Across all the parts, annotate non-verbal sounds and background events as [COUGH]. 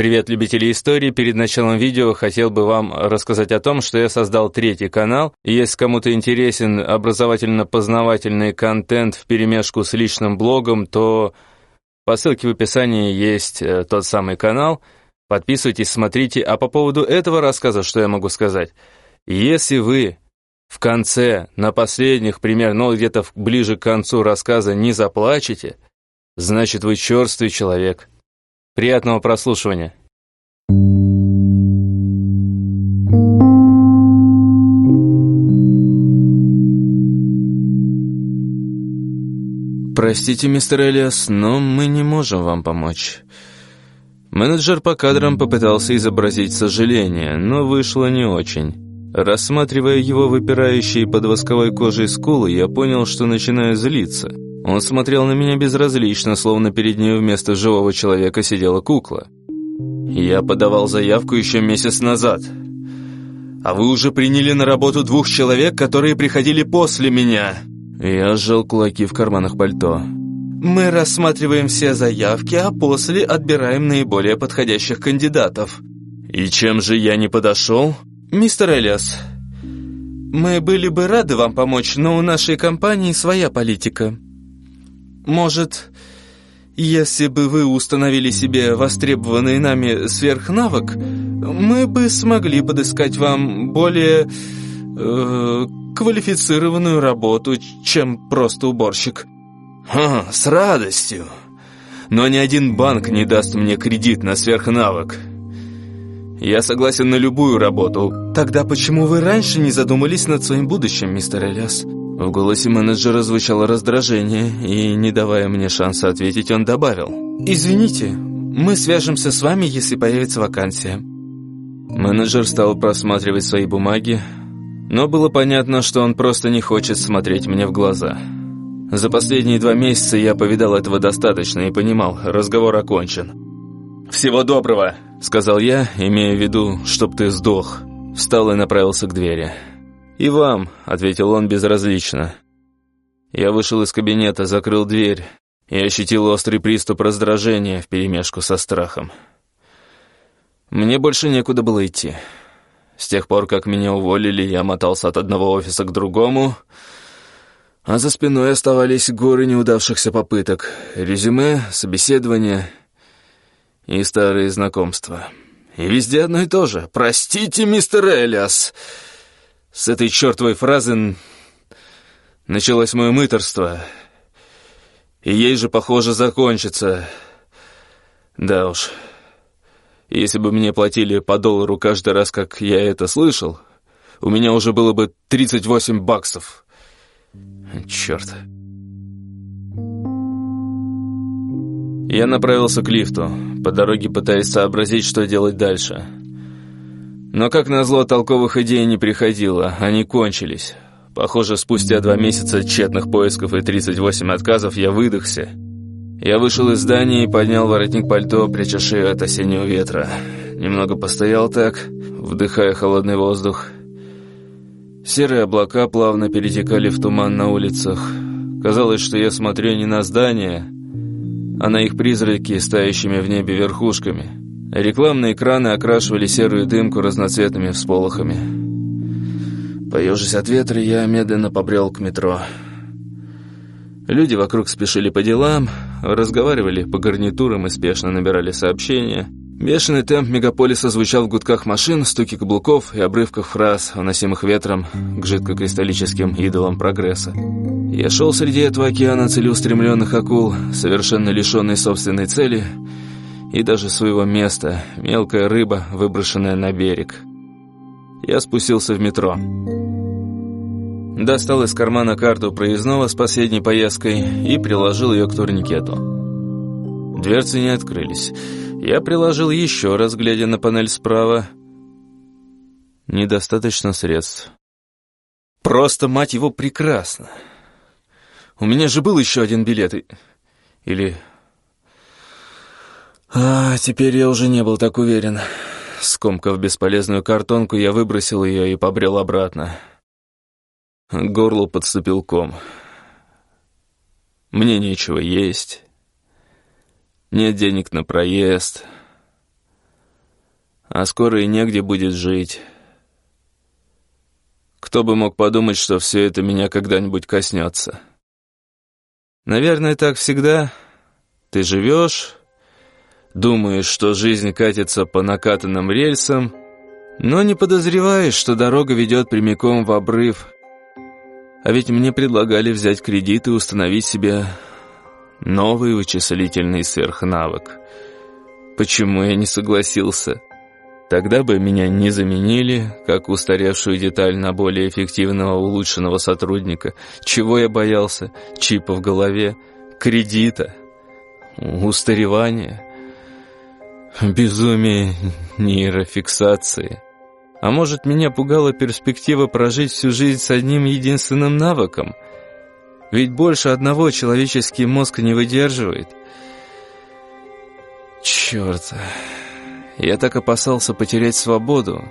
Привет, любители истории! Перед началом видео хотел бы вам рассказать о том, что я создал третий канал. Если кому-то интересен образовательно-познавательный контент в перемешку с личным блогом, то по ссылке в описании есть э, тот самый канал. Подписывайтесь, смотрите. А по поводу этого рассказа, что я могу сказать? Если вы в конце, на последних примерно, ну где-то ближе к концу рассказа не заплачете, значит вы черствый человек. Приятного прослушивания. Простите, мистер Элиас, но мы не можем вам помочь. Менеджер по кадрам попытался изобразить сожаление, но вышло не очень. Рассматривая его выпирающие под восковой кожей скулы, я понял, что начинаю злиться. Он смотрел на меня безразлично, словно перед ним вместо живого человека сидела кукла. Я подавал заявку еще месяц назад. А вы уже приняли на работу двух человек, которые приходили после меня. Я сжал кулаки в карманах пальто. Мы рассматриваем все заявки, а после отбираем наиболее подходящих кандидатов. И чем же я не подошел? Мистер Элиас, мы были бы рады вам помочь, но у нашей компании своя политика. Может, если бы вы установили себе востребованный нами сверхнавык, мы бы смогли подыскать вам более э, квалифицированную работу, чем просто уборщик. Ха, с радостью. Но ни один банк не даст мне кредит на сверхнавык. Я согласен на любую работу. Тогда почему вы раньше не задумались над своим будущим, мистер Элиас? В голосе менеджера звучало раздражение, и, не давая мне шанса ответить, он добавил. «Извините, мы свяжемся с вами, если появится вакансия». Менеджер стал просматривать свои бумаги, но было понятно, что он просто не хочет смотреть мне в глаза. За последние два месяца я повидал этого достаточно и понимал, разговор окончен. «Всего доброго!» — сказал я, имея в виду, чтоб ты сдох. Встал и направился к двери. «И вам», — ответил он безразлично. Я вышел из кабинета, закрыл дверь и ощутил острый приступ раздражения вперемешку со страхом. Мне больше некуда было идти. С тех пор, как меня уволили, я мотался от одного офиса к другому, а за спиной оставались горы неудавшихся попыток, резюме, собеседования и старые знакомства. И везде одно и то же. «Простите, мистер Элиас!» С этой чертовой фразы началось мое мыторство. И ей же, похоже, закончится. Да уж, если бы мне платили по доллару каждый раз, как я это слышал, у меня уже было бы 38 баксов. Черт. Я направился к лифту, по дороге пытаясь сообразить, что делать дальше. Но, как назло, толковых идей не приходило, они кончились. Похоже, спустя два месяца тщетных поисков и 38 отказов я выдохся. Я вышел из здания и поднял воротник пальто, пряча шею от осеннего ветра. Немного постоял так, вдыхая холодный воздух. Серые облака плавно перетекали в туман на улицах. Казалось, что я смотрю не на здания, а на их призраки, стоящими в небе верхушками. Рекламные экраны окрашивали серую дымку разноцветными всполохами. Поежись от ветра, я медленно побрел к метро. Люди вокруг спешили по делам, разговаривали по гарнитурам и спешно набирали сообщения. Бешеный темп мегаполиса звучал в гудках машин, стуке каблуков и обрывках фраз, уносимых ветром к жидкокристаллическим идолам прогресса. Я шел среди этого океана целеустремленных акул, совершенно лишенный собственной цели — и даже своего места, мелкая рыба, выброшенная на берег. Я спустился в метро. Достал из кармана карту проездного с последней поездкой и приложил ее к турникету. Дверцы не открылись. Я приложил еще раз, глядя на панель справа. Недостаточно средств. Просто, мать его, прекрасно. У меня же был еще один билет. Или а, теперь я уже не был так уверен. Скомкав бесполезную картонку, я выбросил ее и побрел обратно. К горлу подступил ком. Мне нечего есть. Нет денег на проезд. а скоро и негде будет жить. Кто бы мог подумать, что все это меня когда-нибудь коснется. Наверное, так всегда. Ты живешь, думаешь, что жизнь катится по накатанным рельсам, но не подозреваешь, что дорога ведет прямиком в обрыв. А ведь мне предлагали взять кредит и установить себе новый вычислительный сверхнавык. Почему я не согласился? Тогда бы меня не заменили, как устаревшую деталь на более эффективного улучшенного сотрудника. Чего я боялся? Чипа в голове, кредита, устаревания, безумие нейрофиксации. А может, меня пугала перспектива прожить всю жизнь с одним единственным навыком? Ведь больше одного человеческий мозг не выдерживает. Черт... Я так опасался потерять свободу,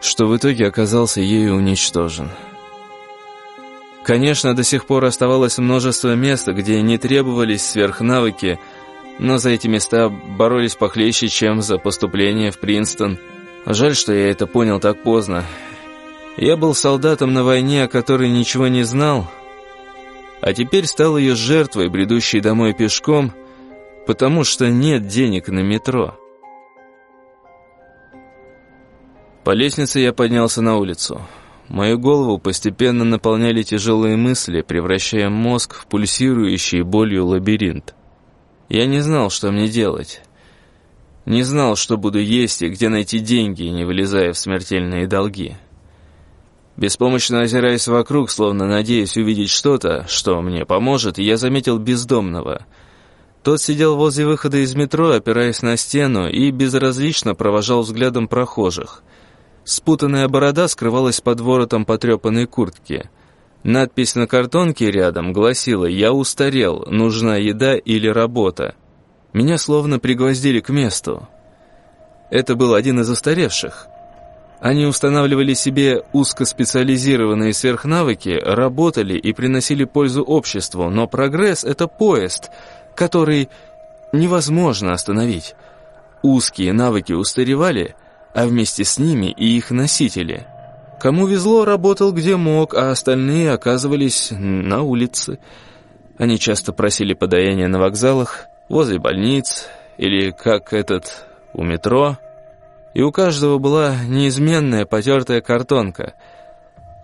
что в итоге оказался ею уничтожен. Конечно, до сих пор оставалось множество мест, где не требовались сверхнавыки, но за эти места боролись похлеще, чем за поступление в Принстон. Жаль, что я это понял так поздно. Я был солдатом на войне, о которой ничего не знал, а теперь стал ее жертвой, бредущей домой пешком – потому что нет денег на метро. По лестнице я поднялся на улицу. Мою голову постепенно наполняли тяжелые мысли, превращая мозг в пульсирующий болью лабиринт. Я не знал, что мне делать. Не знал, что буду есть и где найти деньги, не вылезая в смертельные долги. Беспомощно озираясь вокруг, словно надеясь увидеть что-то, что мне поможет, я заметил бездомного — тот сидел возле выхода из метро, опираясь на стену, и безразлично провожал взглядом прохожих. Спутанная борода скрывалась под воротом потрепанной куртки. Надпись на картонке рядом гласила «Я устарел, нужна еда или работа». Меня словно пригвоздили к месту. Это был один из устаревших. Они устанавливали себе узкоспециализированные сверхнавыки, работали и приносили пользу обществу, но прогресс — это поезд — который невозможно остановить. Узкие навыки устаревали, а вместе с ними и их носители. Кому везло, работал где мог, а остальные оказывались на улице. Они часто просили подаяния на вокзалах, возле больниц или, как этот, у метро. И у каждого была неизменная потертая картонка.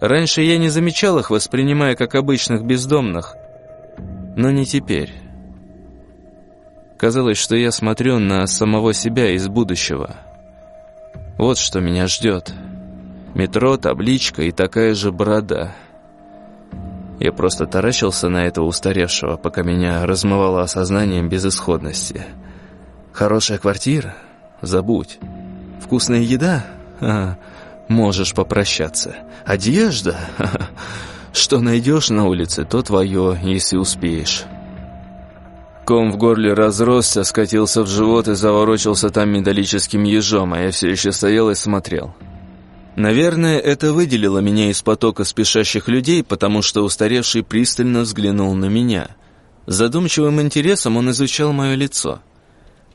Раньше я не замечал их, воспринимая как обычных бездомных, но не теперь. Казалось, что я смотрю на самого себя из будущего. Вот что меня ждет. Метро, табличка и такая же борода. Я просто таращился на этого устаревшего, пока меня размывало осознанием безысходности. Хорошая квартира? Забудь. Вкусная еда? А, можешь попрощаться. Одежда? Что найдешь на улице, то твое, если успеешь. Ком в горле разросся, скатился в живот и заворочился там металлическим ежом, а я все еще стоял и смотрел. Наверное, это выделило меня из потока спешащих людей, потому что устаревший пристально взглянул на меня. Задумчивым интересом он изучал мое лицо.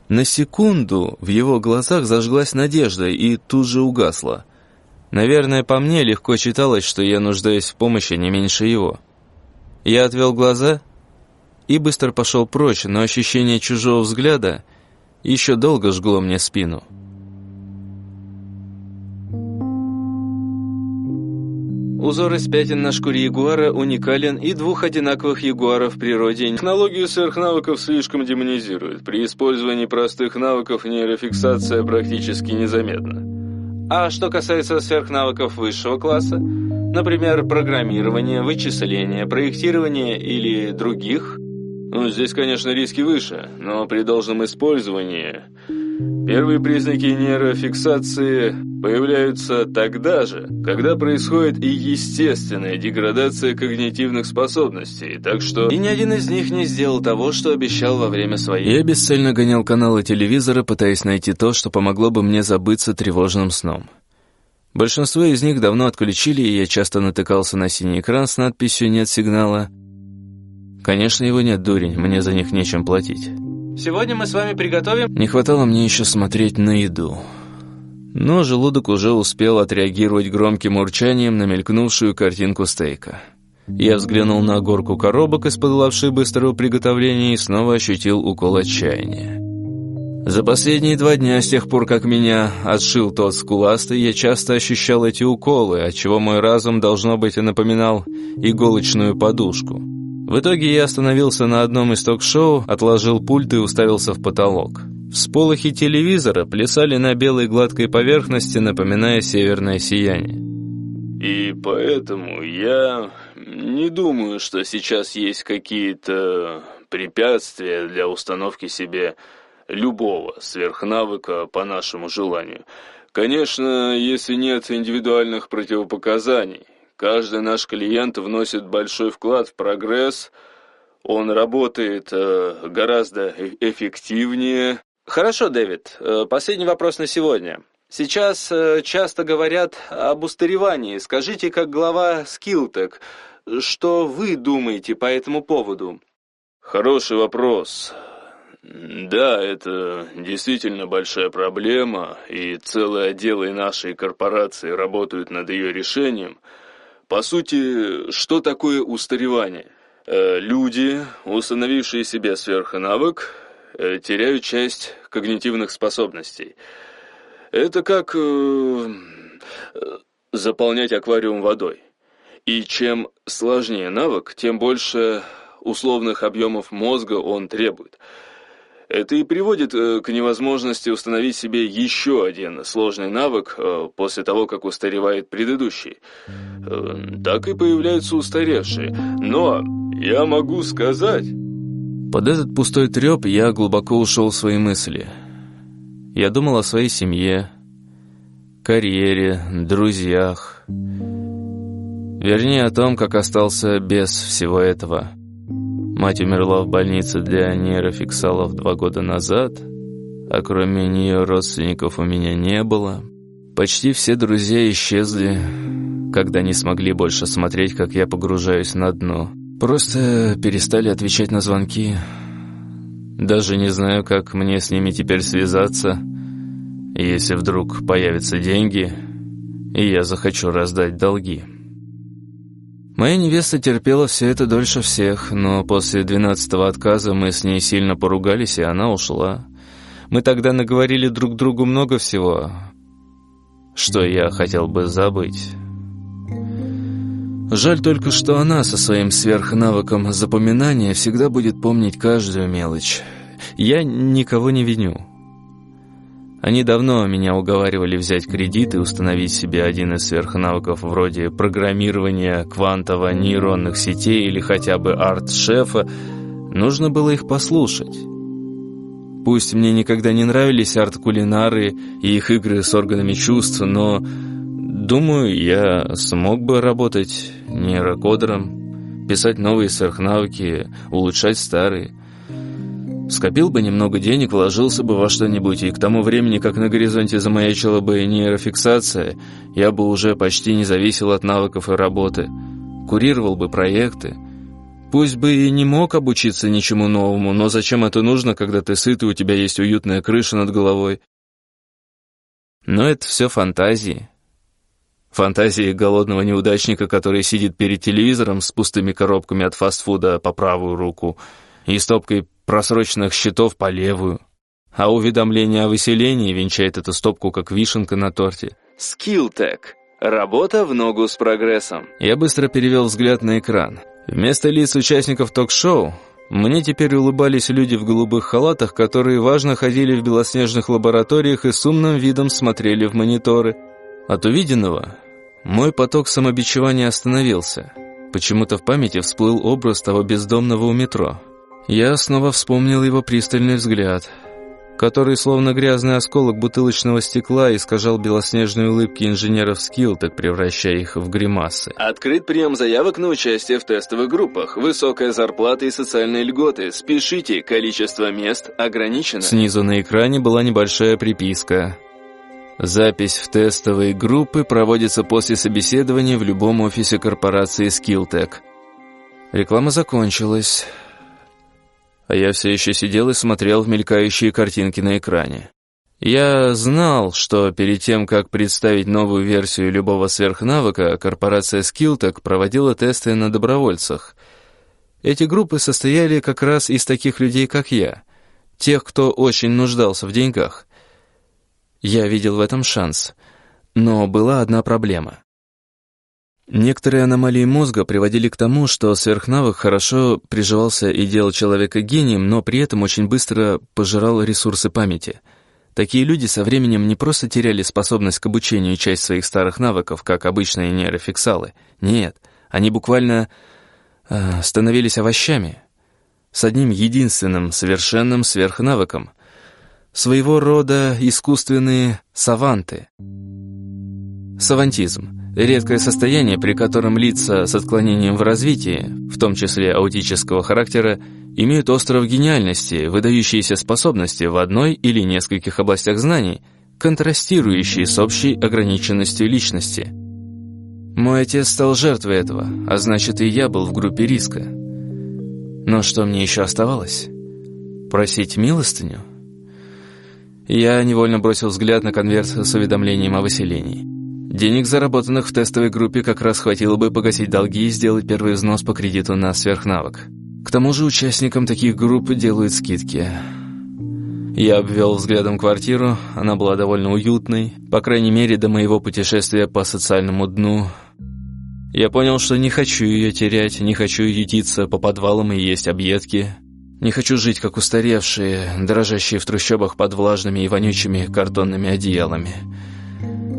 На секунду в его глазах зажглась надежда и тут же угасла. Наверное, по мне легко читалось, что я нуждаюсь в помощи не меньше его. Я отвел глаза и быстро пошел прочь, но ощущение чужого взгляда еще долго жгло мне спину. Узор из пятен на шкуре ягуара уникален, и двух одинаковых ягуаров в природе. Технологию сверхнавыков слишком демонизируют. При использовании простых навыков нейрофиксация практически незаметна. А что касается сверхнавыков высшего класса, например, программирования, вычисления, проектирования или других – ну, здесь, конечно, риски выше, но при должном использовании первые признаки нейрофиксации появляются тогда же, когда происходит и естественная деградация когнитивных способностей, так что... И ни один из них не сделал того, что обещал во время своей... Я бесцельно гонял каналы телевизора, пытаясь найти то, что помогло бы мне забыться тревожным сном. Большинство из них давно отключили, и я часто натыкался на синий экран с надписью «Нет сигнала», Конечно, его нет, дурень, мне за них нечем платить. Сегодня мы с вами приготовим...» Не хватало мне еще смотреть на еду. Но желудок уже успел отреагировать громким урчанием на мелькнувшую картинку стейка. Я взглянул на горку коробок из-под лапши быстрого приготовления и снова ощутил укол отчаяния. За последние два дня, с тех пор, как меня отшил тот скуластый, я часто ощущал эти уколы, отчего мой разум, должно быть, и напоминал иголочную подушку. В итоге я остановился на одном из ток-шоу, отложил пульт и уставился в потолок. Всполохи телевизора плясали на белой гладкой поверхности, напоминая северное сияние. И поэтому я не думаю, что сейчас есть какие-то препятствия для установки себе любого сверхнавыка по нашему желанию. Конечно, если нет индивидуальных противопоказаний. Каждый наш клиент вносит большой вклад в прогресс, он работает э, гораздо эффективнее. Хорошо, Дэвид, э, последний вопрос на сегодня. Сейчас э, часто говорят об устаревании. Скажите, как глава Skilltech, что вы думаете по этому поводу? Хороший вопрос. Да, это действительно большая проблема, и целые отделы нашей корпорации работают над ее решением. По сути, что такое устаревание? Э, люди, установившие себе сверхнавык, э, теряют часть когнитивных способностей. Это как э, заполнять аквариум водой. И чем сложнее навык, тем больше условных объемов мозга он требует – это и приводит э, к невозможности установить себе еще один сложный навык э, после того, как устаревает предыдущий. Э, так и появляются устаревшие. Но я могу сказать... Под этот пустой треп я глубоко ушел в свои мысли. Я думал о своей семье, карьере, друзьях. Вернее, о том, как остался без всего этого. Мать умерла в больнице для нейрофиксалов два года назад, а кроме нее родственников у меня не было. Почти все друзья исчезли, когда не смогли больше смотреть, как я погружаюсь на дно. Просто перестали отвечать на звонки. Даже не знаю, как мне с ними теперь связаться, если вдруг появятся деньги, и я захочу раздать долги». Моя невеста терпела все это дольше всех, но после двенадцатого отказа мы с ней сильно поругались, и она ушла. Мы тогда наговорили друг другу много всего, что я хотел бы забыть. Жаль только, что она со своим сверхнавыком запоминания всегда будет помнить каждую мелочь. Я никого не виню. Они давно меня уговаривали взять кредит и установить себе один из сверхнавыков вроде программирования квантово-нейронных сетей или хотя бы арт-шефа. Нужно было их послушать. Пусть мне никогда не нравились арт-кулинары и их игры с органами чувств, но, думаю, я смог бы работать нейрокодером, писать новые сверхнавыки, улучшать старые. Скопил бы немного денег, вложился бы во что-нибудь, и к тому времени, как на горизонте замаячила бы нейрофиксация, я бы уже почти не зависел от навыков и работы. Курировал бы проекты. Пусть бы и не мог обучиться ничему новому, но зачем это нужно, когда ты сыт и у тебя есть уютная крыша над головой? Но это все фантазии. Фантазии голодного неудачника, который сидит перед телевизором с пустыми коробками от фастфуда по правую руку и стопкой просроченных счетов по левую. А уведомление о выселении венчает эту стопку, как вишенка на торте. Skilltech. Работа в ногу с прогрессом. Я быстро перевел взгляд на экран. Вместо лиц участников ток-шоу мне теперь улыбались люди в голубых халатах, которые важно ходили в белоснежных лабораториях и с умным видом смотрели в мониторы. От увиденного мой поток самобичевания остановился. Почему-то в памяти всплыл образ того бездомного у метро. Я снова вспомнил его пристальный взгляд, который, словно грязный осколок бутылочного стекла, искажал белоснежные улыбки инженеров так превращая их в гримасы. Открыт прием заявок на участие в тестовых группах. Высокая зарплата и социальные льготы. Спешите, количество мест ограничено. Снизу на экране была небольшая приписка. Запись в тестовые группы проводится после собеседования в любом офисе корпорации Skilltech. Реклама закончилась. а я все еще сидел и смотрел в мелькающие картинки на экране. Я знал, что перед тем, как представить новую версию любого сверхнавыка, корпорация Skilltech проводила тесты на добровольцах. Эти группы состояли как раз из таких людей, как я, тех, кто очень нуждался в деньгах. Я видел в этом шанс, но была одна проблема. Некоторые аномалии мозга приводили к тому, что сверхнавык хорошо приживался и делал человека гением, но при этом очень быстро пожирал ресурсы памяти — Такие люди со временем не просто теряли способность к обучению часть своих старых навыков, как обычные нейрофиксалы. Нет, они буквально э, становились овощами. С одним единственным совершенным сверхнавыком. Своего рода искусственные саванты. Савантизм — редкое состояние, при котором лица с отклонением в развитии, в том числе аутического характера, имеют остров гениальности, выдающиеся способности в одной или нескольких областях знаний, контрастирующие с общей ограниченностью личности. Мой отец стал жертвой этого, а значит и я был в группе риска. Но что мне еще оставалось? Просить милостыню? Я невольно бросил взгляд на конверт с уведомлением о выселении. Денег, заработанных в тестовой группе, как раз хватило бы погасить долги и сделать первый взнос по кредиту на сверхнавык. К тому же участникам таких групп делают скидки. Я обвел взглядом квартиру, она была довольно уютной, по крайней мере, до моего путешествия по социальному дну. Я понял, что не хочу ее терять, не хочу ютиться по подвалам и есть объедки. Не хочу жить, как устаревшие, дрожащие в трущобах под влажными и вонючими картонными одеялами.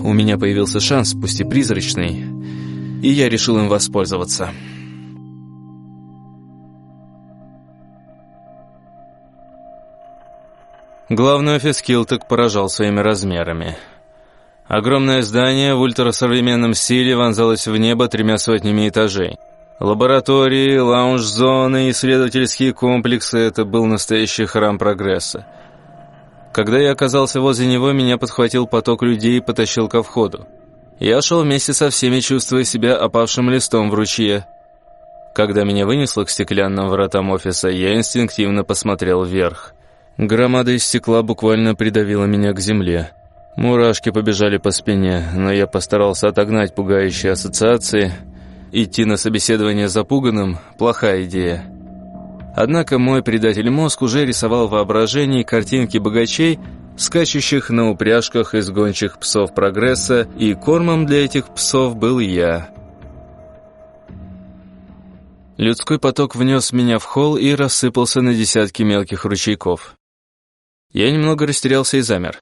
У меня появился шанс, пусть и призрачный, и я решил им воспользоваться». Главный офис Килтек поражал своими размерами. Огромное здание в ультрасовременном стиле вонзалось в небо тремя сотнями этажей. Лаборатории, лаунж-зоны, исследовательские комплексы — это был настоящий храм прогресса. Когда я оказался возле него, меня подхватил поток людей и потащил ко входу. Я шел вместе со всеми, чувствуя себя опавшим листом в ручье. Когда меня вынесло к стеклянным вратам офиса, я инстинктивно посмотрел вверх. Громада из стекла буквально придавила меня к земле. Мурашки побежали по спине, но я постарался отогнать пугающие ассоциации. Идти на собеседование запуганным – плохая идея. Однако мой предатель мозг уже рисовал в воображении картинки богачей, скачущих на упряжках из гончих псов прогресса, и кормом для этих псов был я. Людской поток внес меня в холл и рассыпался на десятки мелких ручейков. Я немного растерялся и замер.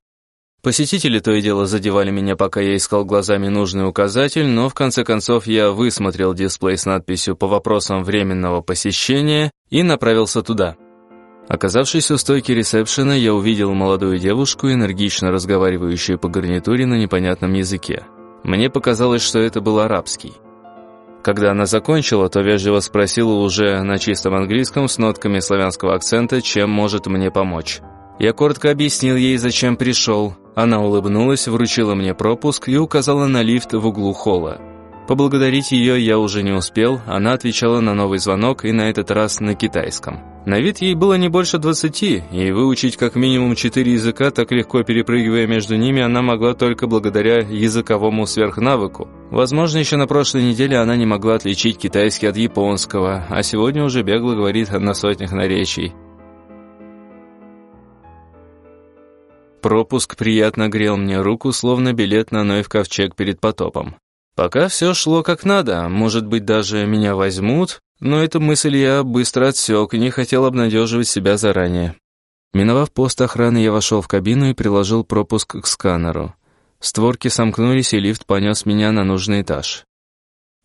Посетители то и дело задевали меня, пока я искал глазами нужный указатель, но в конце концов я высмотрел дисплей с надписью «По вопросам временного посещения» и направился туда. Оказавшись у стойки ресепшена, я увидел молодую девушку, энергично разговаривающую по гарнитуре на непонятном языке. Мне показалось, что это был арабский. Когда она закончила, то вежливо спросила уже на чистом английском с нотками славянского акцента, чем может мне помочь. Я коротко объяснил ей, зачем пришел. Она улыбнулась, вручила мне пропуск и указала на лифт в углу холла. Поблагодарить ее я уже не успел, она отвечала на новый звонок и на этот раз на китайском. На вид ей было не больше двадцати, и выучить как минимум четыре языка, так легко перепрыгивая между ними, она могла только благодаря языковому сверхнавыку. Возможно, еще на прошлой неделе она не могла отличить китайский от японского, а сегодня уже бегло говорит на сотнях наречий. Пропуск приятно грел мне руку, словно билет на Ной в ковчег перед потопом. Пока все шло как надо, может быть, даже меня возьмут, но эту мысль я быстро отсек и не хотел обнадеживать себя заранее. Миновав пост охраны, я вошел в кабину и приложил пропуск к сканеру. Створки сомкнулись, и лифт понес меня на нужный этаж.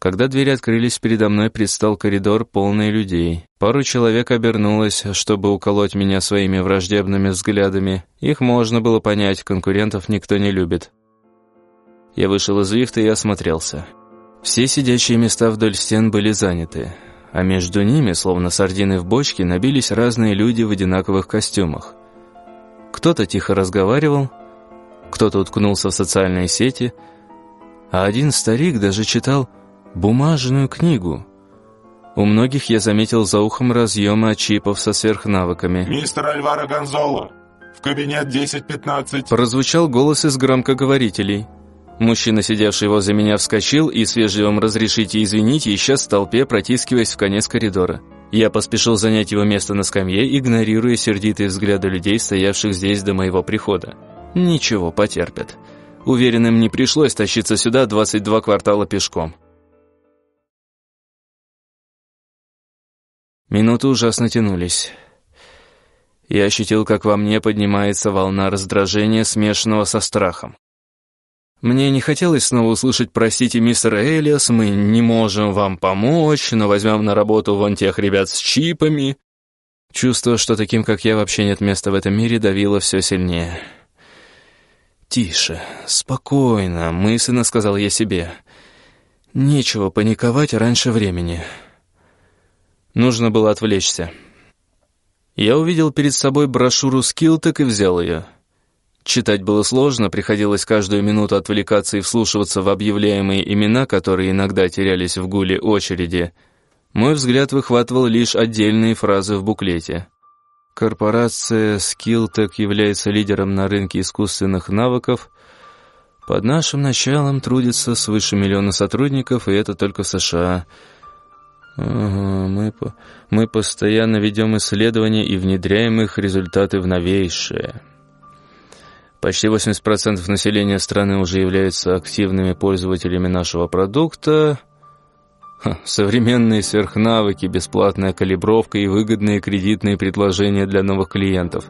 Когда двери открылись, передо мной предстал коридор, полный людей. Пару человек обернулось, чтобы уколоть меня своими враждебными взглядами. Их можно было понять, конкурентов никто не любит. Я вышел из лифта и осмотрелся. Все сидящие места вдоль стен были заняты, а между ними, словно сардины в бочке, набились разные люди в одинаковых костюмах. Кто-то тихо разговаривал, кто-то уткнулся в социальные сети, а один старик даже читал бумажную книгу. У многих я заметил за ухом разъемы чипов со сверхнавыками. «Мистер Альваро Гонзоло, в кабинет 10-15». Прозвучал голос из громкоговорителей. Мужчина, сидевший возле меня, вскочил и с вежливым «разрешите извините» исчез в толпе, протискиваясь в конец коридора. Я поспешил занять его место на скамье, игнорируя сердитые взгляды людей, стоявших здесь до моего прихода. Ничего, потерпят. Уверенным не пришлось тащиться сюда 22 квартала пешком. Минуты ужасно тянулись. Я ощутил, как во мне поднимается волна раздражения, смешанного со страхом. Мне не хотелось снова услышать «Простите, мистер Элиас, мы не можем вам помочь, но возьмем на работу вон тех ребят с чипами». Чувство, что таким, как я, вообще нет места в этом мире, давило все сильнее. «Тише, спокойно», — мысленно сказал я себе. «Нечего паниковать раньше времени». Нужно было отвлечься. Я увидел перед собой брошюру «Скилтек» и взял ее. Читать было сложно, приходилось каждую минуту отвлекаться и вслушиваться в объявляемые имена, которые иногда терялись в гуле очереди. Мой взгляд выхватывал лишь отдельные фразы в буклете. Корпорация Skilltech является лидером на рынке искусственных навыков. Под нашим началом трудится свыше миллиона сотрудников, и это только в США – Ага, мы, мы постоянно ведем исследования и внедряем их результаты в новейшее. Почти 80% населения страны уже являются активными пользователями нашего продукта. Ха, современные сверхнавыки, бесплатная калибровка и выгодные кредитные предложения для новых клиентов.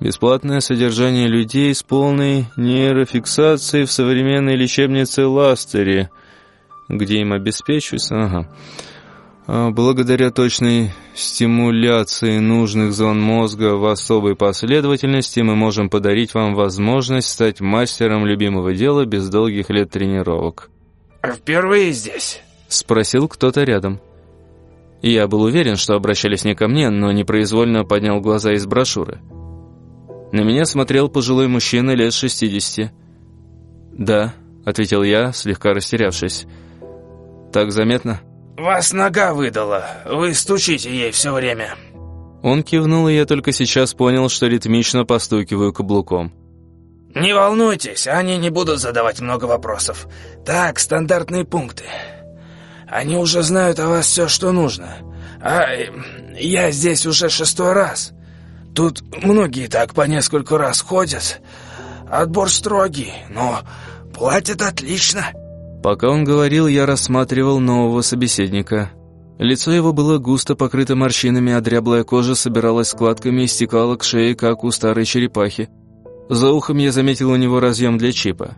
Бесплатное содержание людей с полной нейрофиксацией в современной лечебнице Ластери – где им обеспечусь, ага. А благодаря точной стимуляции нужных зон мозга в особой последовательности мы можем подарить вам возможность стать мастером любимого дела без долгих лет тренировок. «Впервые здесь?» — спросил кто-то рядом. Я был уверен, что обращались не ко мне, но непроизвольно поднял глаза из брошюры. На меня смотрел пожилой мужчина лет шестидесяти. «Да», — ответил я, слегка растерявшись. Так заметно?» «Вас нога выдала. Вы стучите ей все время». Он кивнул, и я только сейчас понял, что ритмично постукиваю каблуком. «Не волнуйтесь, они не будут задавать много вопросов. Так, стандартные пункты. Они уже знают о вас все, что нужно. А я здесь уже шестой раз. Тут многие так по нескольку раз ходят. Отбор строгий, но платят отлично». Пока он говорил, я рассматривал нового собеседника. Лицо его было густо покрыто морщинами, а дряблая кожа собиралась складками и стекала к шее, как у старой черепахи. За ухом я заметил у него разъем для чипа.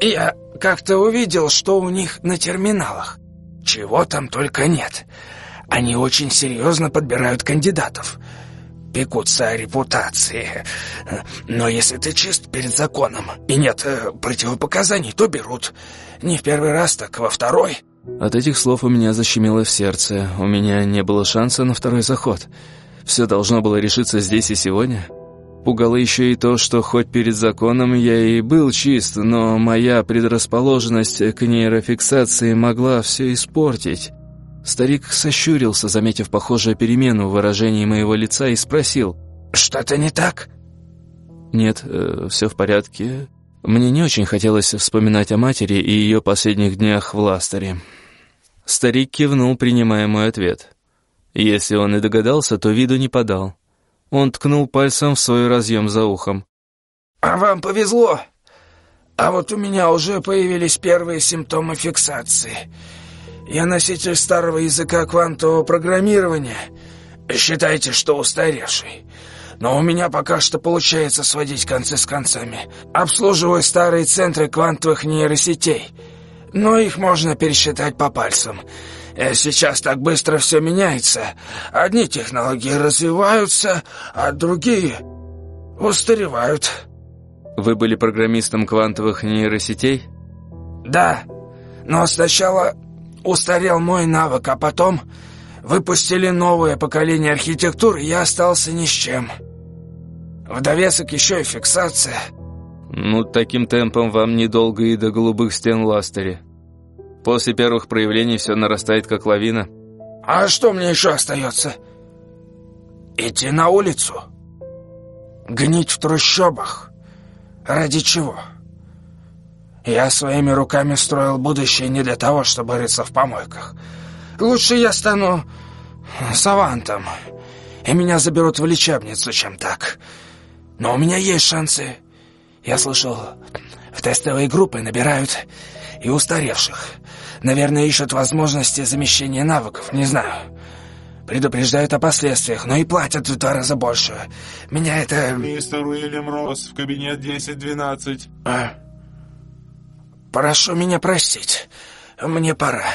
«Я как-то увидел, что у них на терминалах. Чего там только нет. Они очень серьезно подбирают кандидатов пекутся о репутации. Но если ты чист перед законом и нет э, противопоказаний, то берут. Не в первый раз, так во второй». От этих слов у меня защемило в сердце. У меня не было шанса на второй заход. Все должно было решиться здесь и сегодня. Пугало еще и то, что хоть перед законом я и был чист, но моя предрасположенность к нейрофиксации могла все испортить. Старик сощурился, заметив похожую перемену в выражении моего лица, и спросил. «Что-то не так?» «Нет, э, все в порядке. Мне не очень хотелось вспоминать о матери и ее последних днях в Ластере». Старик кивнул, принимая мой ответ. Если он и догадался, то виду не подал. Он ткнул пальцем в свой разъем за ухом. «А вам повезло. А вот у меня уже появились первые симптомы фиксации». Я носитель старого языка квантового программирования. Считайте, что устаревший. Но у меня пока что получается сводить концы с концами. Обслуживаю старые центры квантовых нейросетей. Но их можно пересчитать по пальцам. Э, сейчас так быстро все меняется. Одни технологии развиваются, а другие устаревают. Вы были программистом квантовых нейросетей? Да, но сначала устарел мой навык, а потом выпустили новое поколение архитектур, и я остался ни с чем. В довесок еще и фиксация. Ну, таким темпом вам недолго и до голубых стен Ластери. После первых проявлений все нарастает как лавина. А что мне еще остается? Идти на улицу? Гнить в трущобах? Ради чего? Я своими руками строил будущее не для того, чтобы рыться в помойках. Лучше я стану савантом, и меня заберут в лечебницу, чем так. Но у меня есть шансы. Я слышал, в тестовые группы набирают и устаревших. Наверное, ищут возможности замещения навыков, не знаю. Предупреждают о последствиях, но и платят в два раза больше. Меня это... Мистер Уильям Росс в кабинет 1012. А? Прошу меня простить. Мне пора.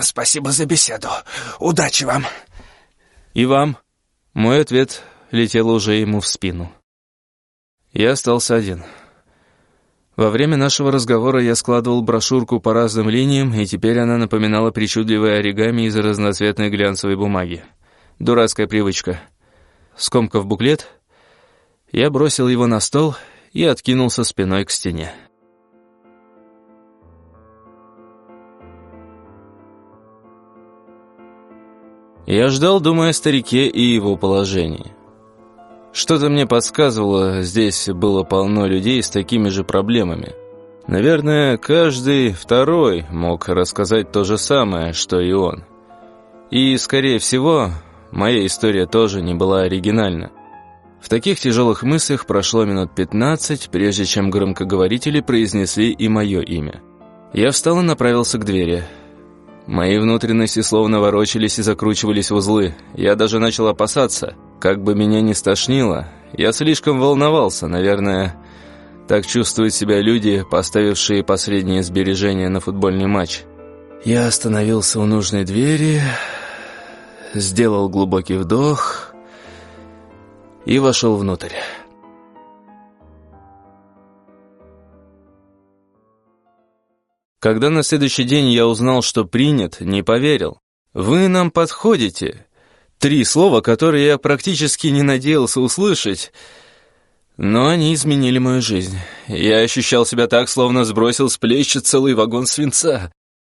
Спасибо за беседу. Удачи вам. И вам. Мой ответ летел уже ему в спину. Я остался один. Во время нашего разговора я складывал брошюрку по разным линиям, и теперь она напоминала причудливое оригами из разноцветной глянцевой бумаги. Дурацкая привычка. Скомкав буклет, я бросил его на стол и откинулся спиной к стене. Я ждал, думая о старике и его положении. Что-то мне подсказывало, здесь было полно людей с такими же проблемами. Наверное, каждый второй мог рассказать то же самое, что и он. И, скорее всего, моя история тоже не была оригинальна. В таких тяжелых мыслях прошло минут 15, прежде чем громкоговорители произнесли и мое имя. Я встал и направился к двери. Мои внутренности словно ворочались и закручивались в узлы. Я даже начал опасаться – как бы меня ни стошнило, я слишком волновался, наверное. Так чувствуют себя люди, поставившие последние сбережения на футбольный матч. Я остановился у нужной двери, сделал глубокий вдох и вошел внутрь. Когда на следующий день я узнал, что принят, не поверил. «Вы нам подходите. Три слова, которые я практически не надеялся услышать, но они изменили мою жизнь. Я ощущал себя так, словно сбросил с плеч целый вагон свинца.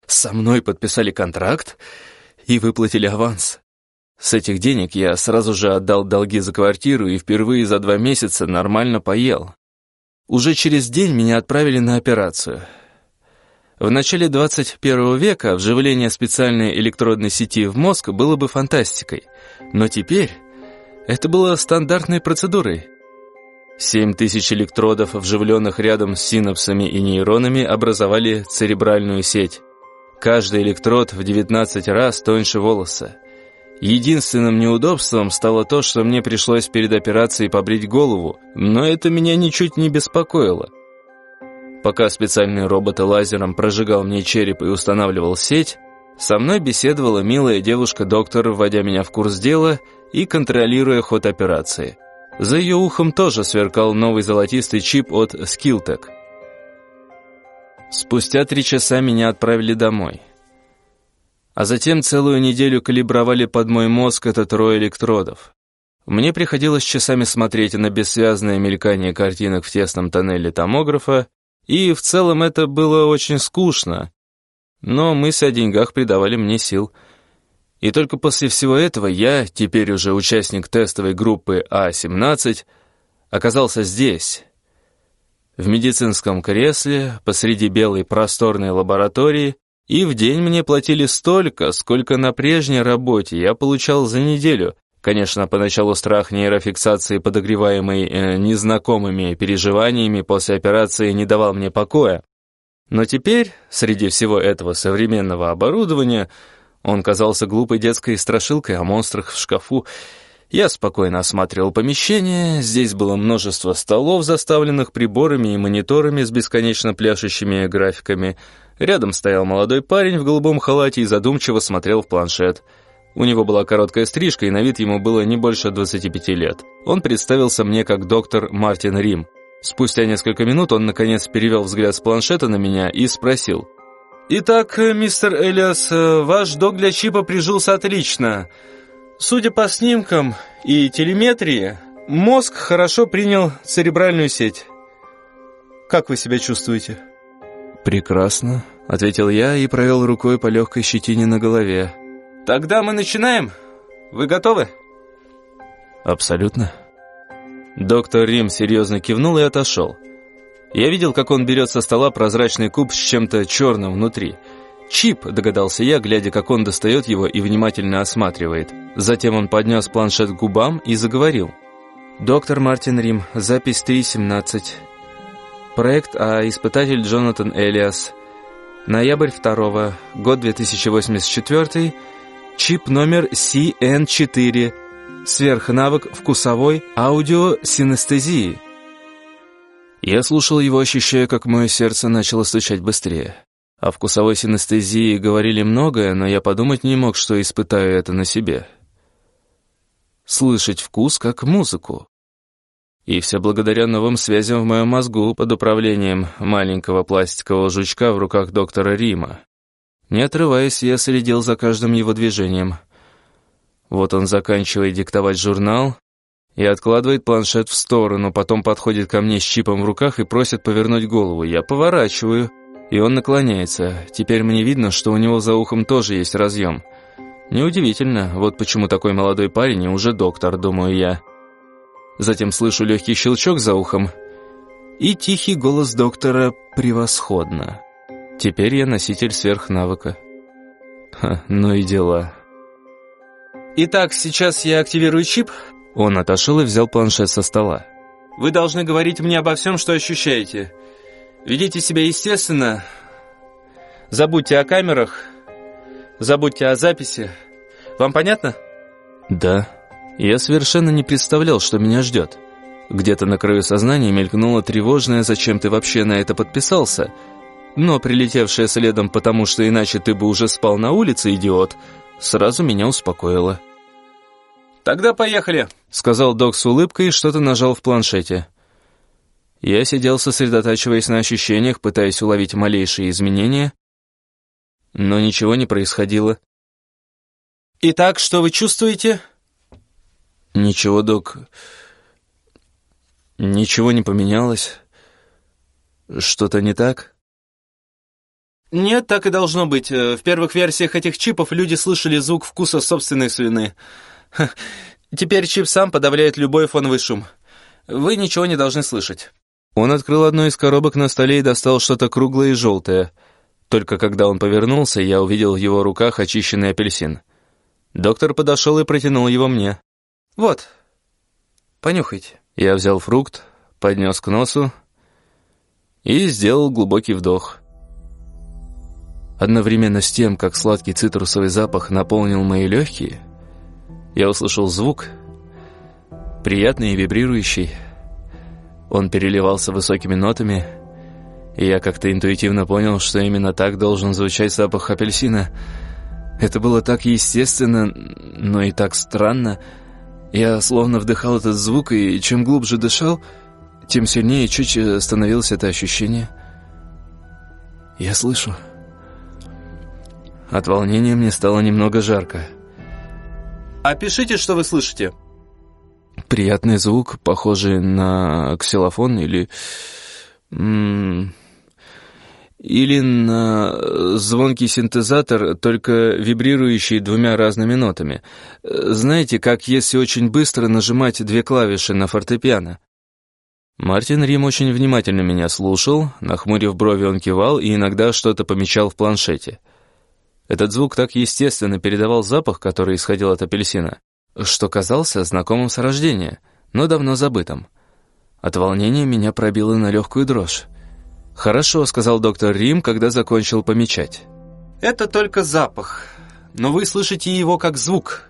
Со мной подписали контракт и выплатили аванс. С этих денег я сразу же отдал долги за квартиру и впервые за два месяца нормально поел. Уже через день меня отправили на операцию — в начале 21 века вживление специальной электродной сети в мозг было бы фантастикой, но теперь это было стандартной процедурой. 7 тысяч электродов, вживленных рядом с синапсами и нейронами, образовали церебральную сеть. Каждый электрод в 19 раз тоньше волоса. Единственным неудобством стало то, что мне пришлось перед операцией побрить голову, но это меня ничуть не беспокоило. Пока специальный робот лазером прожигал мне череп и устанавливал сеть, со мной беседовала милая девушка-доктор, вводя меня в курс дела и контролируя ход операции. За ее ухом тоже сверкал новый золотистый чип от Skilltech. Спустя три часа меня отправили домой. А затем целую неделю калибровали под мой мозг это трое электродов. Мне приходилось часами смотреть на бессвязное мелькание картинок в тесном тоннеле томографа и в целом это было очень скучно. Но мысли о деньгах придавали мне сил. И только после всего этого я, теперь уже участник тестовой группы А-17, оказался здесь, в медицинском кресле, посреди белой просторной лаборатории, и в день мне платили столько, сколько на прежней работе я получал за неделю, Конечно, поначалу страх нейрофиксации, подогреваемый э, незнакомыми переживаниями после операции, не давал мне покоя. Но теперь, среди всего этого современного оборудования, он казался глупой детской страшилкой о монстрах в шкафу. Я спокойно осматривал помещение, здесь было множество столов, заставленных приборами и мониторами с бесконечно пляшущими графиками. Рядом стоял молодой парень в голубом халате и задумчиво смотрел в планшет — у него была короткая стрижка, и на вид ему было не больше 25 лет. Он представился мне как доктор Мартин Рим. Спустя несколько минут он, наконец, перевел взгляд с планшета на меня и спросил. «Итак, мистер Элиас, ваш док для чипа прижился отлично. Судя по снимкам и телеметрии, мозг хорошо принял церебральную сеть. Как вы себя чувствуете?» «Прекрасно», — ответил я и провел рукой по легкой щетине на голове. Тогда мы начинаем. Вы готовы? Абсолютно. Доктор Рим серьезно кивнул и отошел. Я видел, как он берет со стола прозрачный куб с чем-то черным внутри. «Чип», — догадался я, глядя, как он достает его и внимательно осматривает. Затем он поднес планшет к губам и заговорил. «Доктор Мартин Рим, запись 3.17. Проект А. Испытатель Джонатан Элиас. Ноябрь 2 год 2084. Чип номер CN4. Сверхнавык вкусовой аудиосинестезии». Я слушал его, ощущая, как мое сердце начало стучать быстрее. О вкусовой синестезии говорили многое, но я подумать не мог, что испытаю это на себе. Слышать вкус как музыку. И все благодаря новым связям в моем мозгу под управлением маленького пластикового жучка в руках доктора Рима. Не отрываясь, я следил за каждым его движением. Вот он заканчивает диктовать журнал, и откладывает планшет в сторону, потом подходит ко мне с чипом в руках и просит повернуть голову. Я поворачиваю, и он наклоняется. Теперь мне видно, что у него за ухом тоже есть разъем. Неудивительно, вот почему такой молодой парень и уже доктор, думаю я. Затем слышу легкий щелчок за ухом, и тихий голос доктора превосходно. Теперь я носитель сверхнавыка. Ха, ну и дела. Итак, сейчас я активирую чип, он отошел и взял планшет со стола. «Вы должны говорить мне обо всем, что ощущаете. Ведите себя естественно. Забудьте о камерах. Забудьте о записи. Вам понятно?» «Да. Я совершенно не представлял, что меня ждет. Где-то на краю сознания мелькнуло тревожное «Зачем ты вообще на это подписался?» Но прилетевшее следом «Потому что иначе ты бы уже спал на улице, идиот», сразу меня успокоило. «Тогда поехали», — сказал док с улыбкой и что-то нажал в планшете. Я сидел, сосредотачиваясь на ощущениях, пытаясь уловить малейшие изменения, но ничего не происходило. «Итак, что вы чувствуете?» «Ничего, док. Ничего не поменялось. Что-то не так?» «Нет, так и должно быть. В первых версиях этих чипов люди слышали звук вкуса собственной слюны». Теперь чип сам подавляет любой фоновый шум. Вы ничего не должны слышать». Он открыл одну из коробок на столе и достал что-то круглое и желтое. Только когда он повернулся, я увидел в его руках очищенный апельсин. Доктор подошел и протянул его мне. «Вот, понюхайте». Я взял фрукт, поднес к носу и сделал глубокий вдох. Одновременно с тем, как сладкий цитрусовый запах наполнил мои легкие, я услышал звук, приятный и вибрирующий. Он переливался высокими нотами, и я как-то интуитивно понял, что именно так должен звучать запах апельсина. Это было так естественно, но и так странно. Я словно вдыхал этот звук, и чем глубже дышал, тем сильнее и чуть становилось это ощущение. Я слышу. От волнения мне стало немного жарко. Опишите, что вы слышите. Приятный звук, похожий на ксилофон или... Или на звонкий синтезатор, только вибрирующий двумя разными нотами. Знаете, как если очень быстро нажимать две клавиши на фортепиано? Мартин Рим очень внимательно меня слушал, нахмурив брови он кивал и иногда что-то помечал в планшете. Этот звук так естественно передавал запах, который исходил от апельсина, что казался знакомым с рождения, но давно забытым. От волнения меня пробило на легкую дрожь. «Хорошо», — сказал доктор Рим, когда закончил помечать. «Это только запах, но вы слышите его как звук.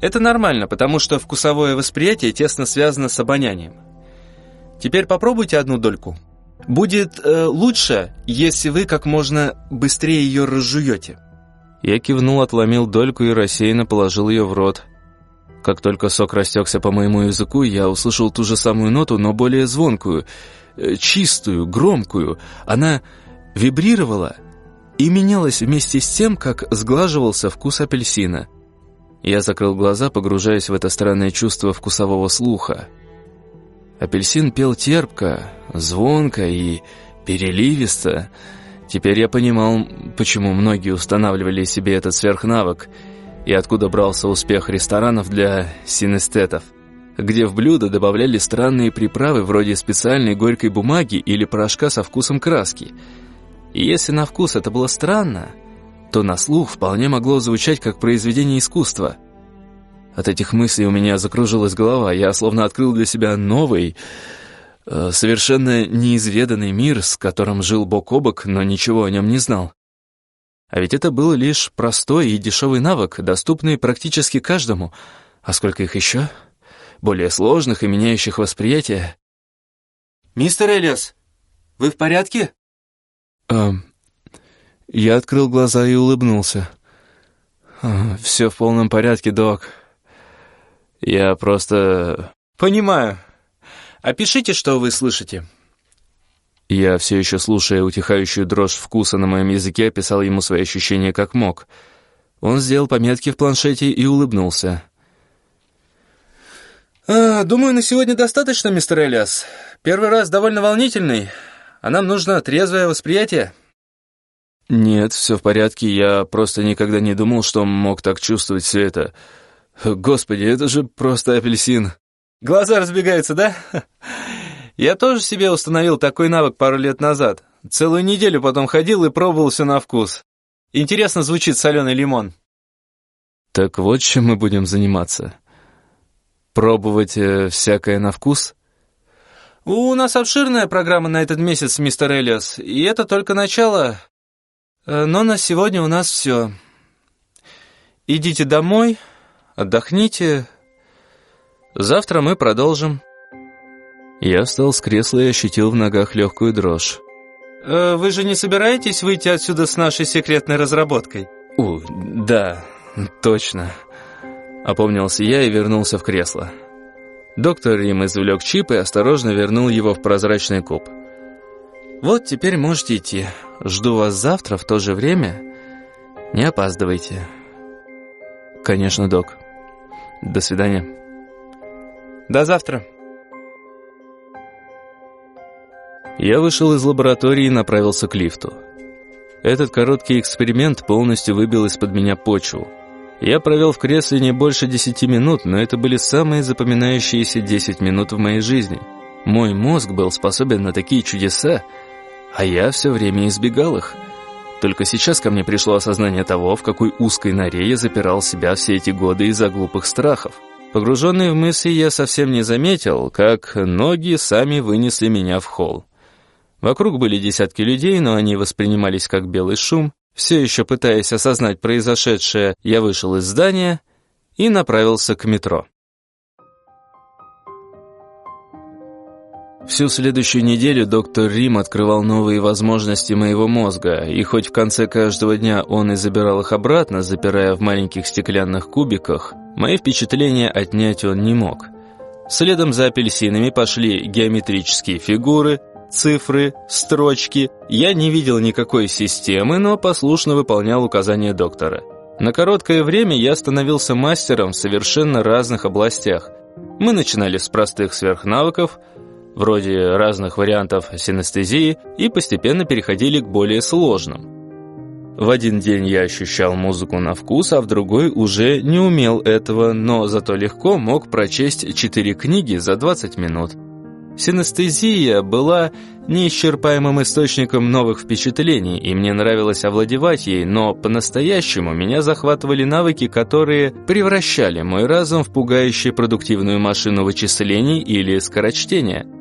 Это нормально, потому что вкусовое восприятие тесно связано с обонянием. Теперь попробуйте одну дольку». Будет э, лучше, если вы как можно быстрее ее разжуете». Я кивнул, отломил дольку и рассеянно положил ее в рот. Как только сок растекся по моему языку, я услышал ту же самую ноту, но более звонкую, э, чистую, громкую. Она вибрировала и менялась вместе с тем, как сглаживался вкус апельсина. Я закрыл глаза, погружаясь в это странное чувство вкусового слуха. Апельсин пел терпко, звонко и переливисто, Теперь я понимал, почему многие устанавливали себе этот сверхнавык и откуда брался успех ресторанов для синестетов, где в блюдо добавляли странные приправы вроде специальной горькой бумаги или порошка со вкусом краски. И если на вкус это было странно, то на слух вполне могло звучать как произведение искусства. От этих мыслей у меня закружилась голова, я словно открыл для себя новый, э, совершенно неизведанный мир, с которым жил бок о бок, но ничего о нем не знал. А ведь это был лишь простой и дешевый навык, доступный практически каждому. А сколько их еще? Более сложных и меняющих восприятие. «Мистер Элиас, вы в порядке?» Эм, я открыл глаза и улыбнулся. «Все в полном порядке, док. Я просто...» «Понимаю. Опишите, что вы слышите». Я, все еще слушая утихающую дрожь вкуса на моем языке, описал ему свои ощущения как мог. Он сделал пометки в планшете и улыбнулся. А, «Думаю, на сегодня достаточно, мистер Элиас. Первый раз довольно волнительный, а нам нужно трезвое восприятие». «Нет, все в порядке, я просто никогда не думал, что мог так чувствовать все это. Господи, это же просто апельсин». «Глаза разбегаются, да? [LAUGHS] Я тоже себе установил такой навык пару лет назад. Целую неделю потом ходил и пробовал все на вкус. Интересно звучит соленый лимон». «Так вот чем мы будем заниматься. Пробовать э, всякое на вкус?» «У нас обширная программа на этот месяц, мистер Элиас, и это только начало. Э, но на сегодня у нас все. Идите домой, отдохните. Завтра мы продолжим. Я встал с кресла и ощутил в ногах легкую дрожь. Э, вы же не собираетесь выйти отсюда с нашей секретной разработкой? У, да, точно. Опомнился я и вернулся в кресло. Доктор Рим извлек чип и осторожно вернул его в прозрачный куб. Вот теперь можете идти. Жду вас завтра в то же время. Не опаздывайте. Конечно, док. До свидания. До завтра. Я вышел из лаборатории и направился к лифту. Этот короткий эксперимент полностью выбил из-под меня почву. Я провел в кресле не больше десяти минут, но это были самые запоминающиеся десять минут в моей жизни. Мой мозг был способен на такие чудеса, а я все время избегал их. Только сейчас ко мне пришло осознание того, в какой узкой норе я запирал себя все эти годы из-за глупых страхов. Погруженный в мысли, я совсем не заметил, как ноги сами вынесли меня в холл. Вокруг были десятки людей, но они воспринимались как белый шум. Все еще пытаясь осознать произошедшее, я вышел из здания и направился к метро. Всю следующую неделю доктор Рим открывал новые возможности моего мозга, и хоть в конце каждого дня он и забирал их обратно, запирая в маленьких стеклянных кубиках, мои впечатления отнять он не мог. Следом за апельсинами пошли геометрические фигуры, цифры, строчки. Я не видел никакой системы, но послушно выполнял указания доктора. На короткое время я становился мастером в совершенно разных областях. Мы начинали с простых сверхнавыков – вроде разных вариантов синестезии, и постепенно переходили к более сложным. В один день я ощущал музыку на вкус, а в другой уже не умел этого, но зато легко мог прочесть четыре книги за 20 минут. Синестезия была неисчерпаемым источником новых впечатлений, и мне нравилось овладевать ей, но по-настоящему меня захватывали навыки, которые превращали мой разум в пугающую продуктивную машину вычислений или скорочтения –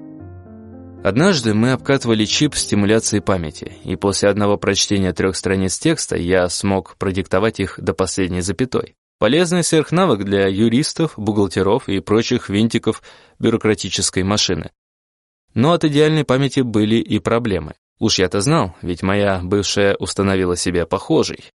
Однажды мы обкатывали чип стимуляции памяти, и после одного прочтения трех страниц текста я смог продиктовать их до последней запятой. Полезный сверхнавык для юристов, бухгалтеров и прочих винтиков бюрократической машины. Но от идеальной памяти были и проблемы. Уж я-то знал, ведь моя бывшая установила себе похожий.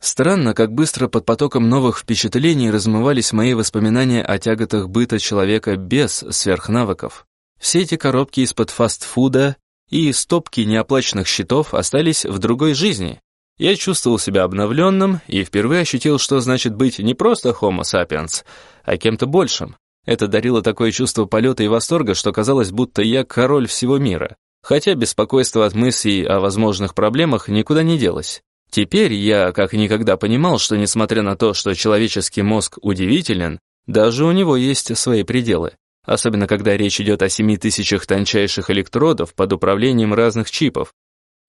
Странно, как быстро под потоком новых впечатлений размывались мои воспоминания о тяготах быта человека без сверхнавыков. Все эти коробки из-под фастфуда и стопки неоплаченных счетов остались в другой жизни. Я чувствовал себя обновленным и впервые ощутил, что значит быть не просто Homo sapiens, а кем-то большим. Это дарило такое чувство полета и восторга, что казалось, будто я король всего мира. Хотя беспокойство от мыслей о возможных проблемах никуда не делось. Теперь я как никогда понимал, что несмотря на то, что человеческий мозг удивителен, даже у него есть свои пределы. Особенно когда речь идет о семи тысячах тончайших электродов под управлением разных чипов.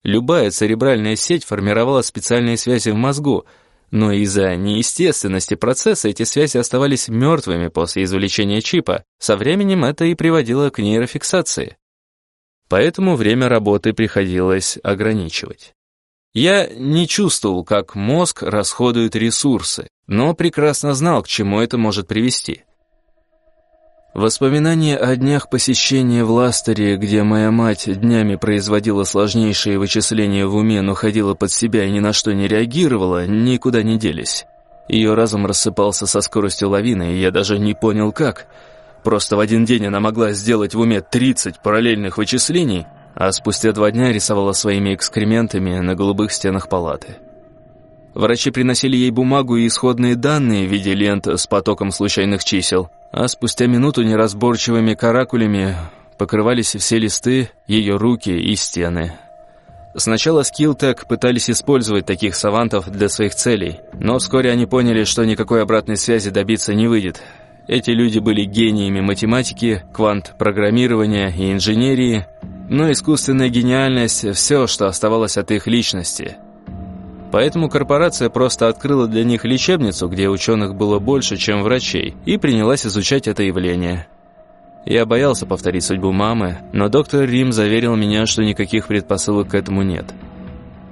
Любая церебральная сеть формировала специальные связи в мозгу, но из-за неестественности процесса эти связи оставались мертвыми после извлечения чипа. Со временем это и приводило к нейрофиксации. Поэтому время работы приходилось ограничивать. Я не чувствовал, как мозг расходует ресурсы, но прекрасно знал, к чему это может привести. Воспоминания о днях посещения в Ластере, где моя мать днями производила сложнейшие вычисления в уме, но ходила под себя и ни на что не реагировала, никуда не делись. Ее разум рассыпался со скоростью лавины, и я даже не понял как. Просто в один день она могла сделать в уме 30 параллельных вычислений — а спустя два дня рисовала своими экскрементами на голубых стенах палаты. Врачи приносили ей бумагу и исходные данные в виде лент с потоком случайных чисел, а спустя минуту неразборчивыми каракулями покрывались все листы, ее руки и стены. Сначала Skilltech пытались использовать таких савантов для своих целей, но вскоре они поняли, что никакой обратной связи добиться не выйдет. Эти люди были гениями математики, квант-программирования и инженерии, но искусственная гениальность – все, что оставалось от их личности. Поэтому корпорация просто открыла для них лечебницу, где ученых было больше, чем врачей, и принялась изучать это явление. Я боялся повторить судьбу мамы, но доктор Рим заверил меня, что никаких предпосылок к этому нет.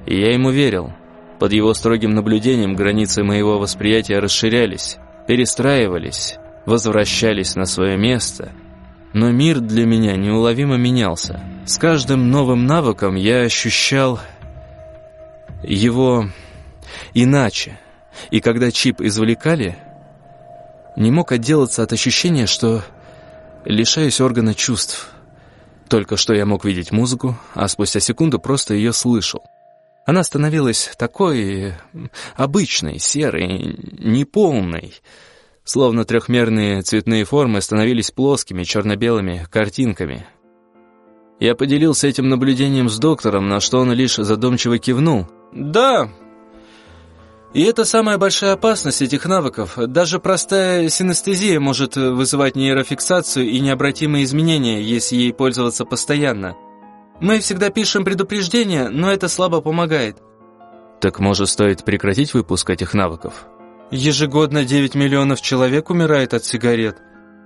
И я ему верил. Под его строгим наблюдением границы моего восприятия расширялись, перестраивались, возвращались на свое место – но мир для меня неуловимо менялся. С каждым новым навыком я ощущал его иначе. И когда чип извлекали, не мог отделаться от ощущения, что лишаюсь органа чувств. Только что я мог видеть музыку, а спустя секунду просто ее слышал. Она становилась такой обычной, серой, неполной, Словно трехмерные цветные формы становились плоскими черно-белыми картинками. Я поделился этим наблюдением с доктором, на что он лишь задумчиво кивнул. «Да, и это самая большая опасность этих навыков. Даже простая синестезия может вызывать нейрофиксацию и необратимые изменения, если ей пользоваться постоянно. Мы всегда пишем предупреждения, но это слабо помогает. Так может стоит прекратить выпуск этих навыков? Ежегодно 9 миллионов человек умирает от сигарет.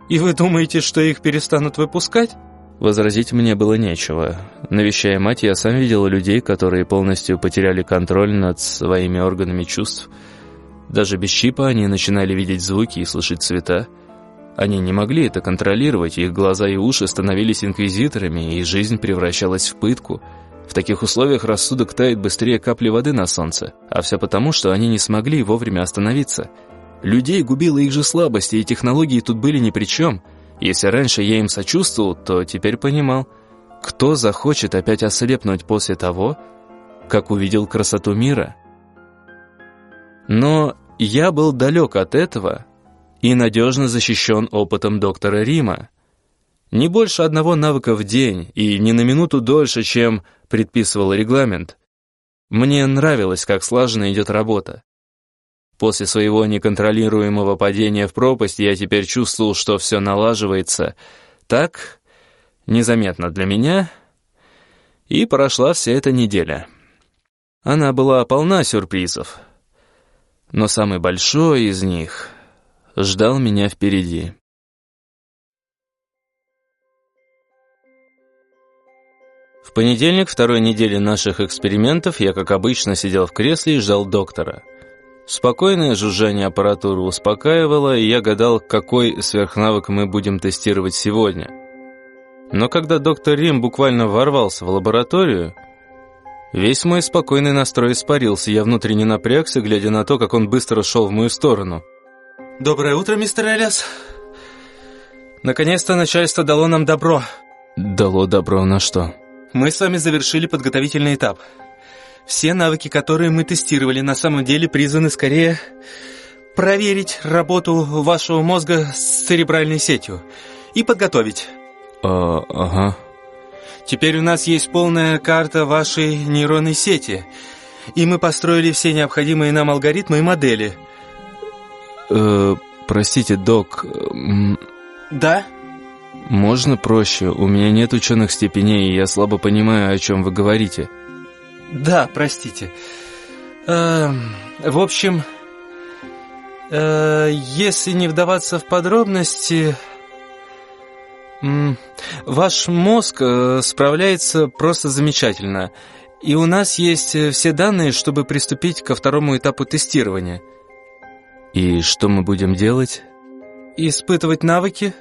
И вы думаете, что их перестанут выпускать? Возразить мне было нечего. Навещая мать, я сам видел людей, которые полностью потеряли контроль над своими органами чувств. Даже без чипа они начинали видеть звуки и слышать цвета. Они не могли это контролировать, их глаза и уши становились инквизиторами, и жизнь превращалась в пытку – в таких условиях рассудок тает быстрее капли воды на солнце, а все потому, что они не смогли вовремя остановиться. Людей губила их же слабость, и технологии тут были ни при чем. Если раньше я им сочувствовал, то теперь понимал, кто захочет опять ослепнуть после того, как увидел красоту мира. Но я был далек от этого и надежно защищен опытом доктора Рима. Не больше одного навыка в день и не на минуту дольше, чем предписывал регламент. Мне нравилось, как слаженно идет работа. После своего неконтролируемого падения в пропасть я теперь чувствовал, что все налаживается так, незаметно для меня, и прошла вся эта неделя. Она была полна сюрпризов, но самый большой из них ждал меня впереди. В понедельник второй недели наших экспериментов я, как обычно, сидел в кресле и ждал доктора. Спокойное жужжание аппаратуры успокаивало, и я гадал, какой сверхнавык мы будем тестировать сегодня. Но когда доктор Рим буквально ворвался в лабораторию, весь мой спокойный настрой испарился, я внутренне напрягся, глядя на то, как он быстро шел в мою сторону. «Доброе утро, мистер Элиас. Наконец-то начальство дало нам добро». «Дало добро на что?» Мы с вами завершили подготовительный этап. Все навыки, которые мы тестировали, на самом деле призваны скорее проверить работу вашего мозга с церебральной сетью и подготовить. А, ага. Теперь у нас есть полная карта вашей нейронной сети, и мы построили все необходимые нам алгоритмы и модели. Э, простите, док. Да? Можно проще? У меня нет ученых степеней, и я слабо понимаю, о чем вы говорите. Да, простите. Э, в общем, э, если не вдаваться в подробности, ваш мозг э, справляется просто замечательно. И у нас есть э, все данные, чтобы приступить ко второму этапу тестирования. И что мы будем делать? Испытывать навыки,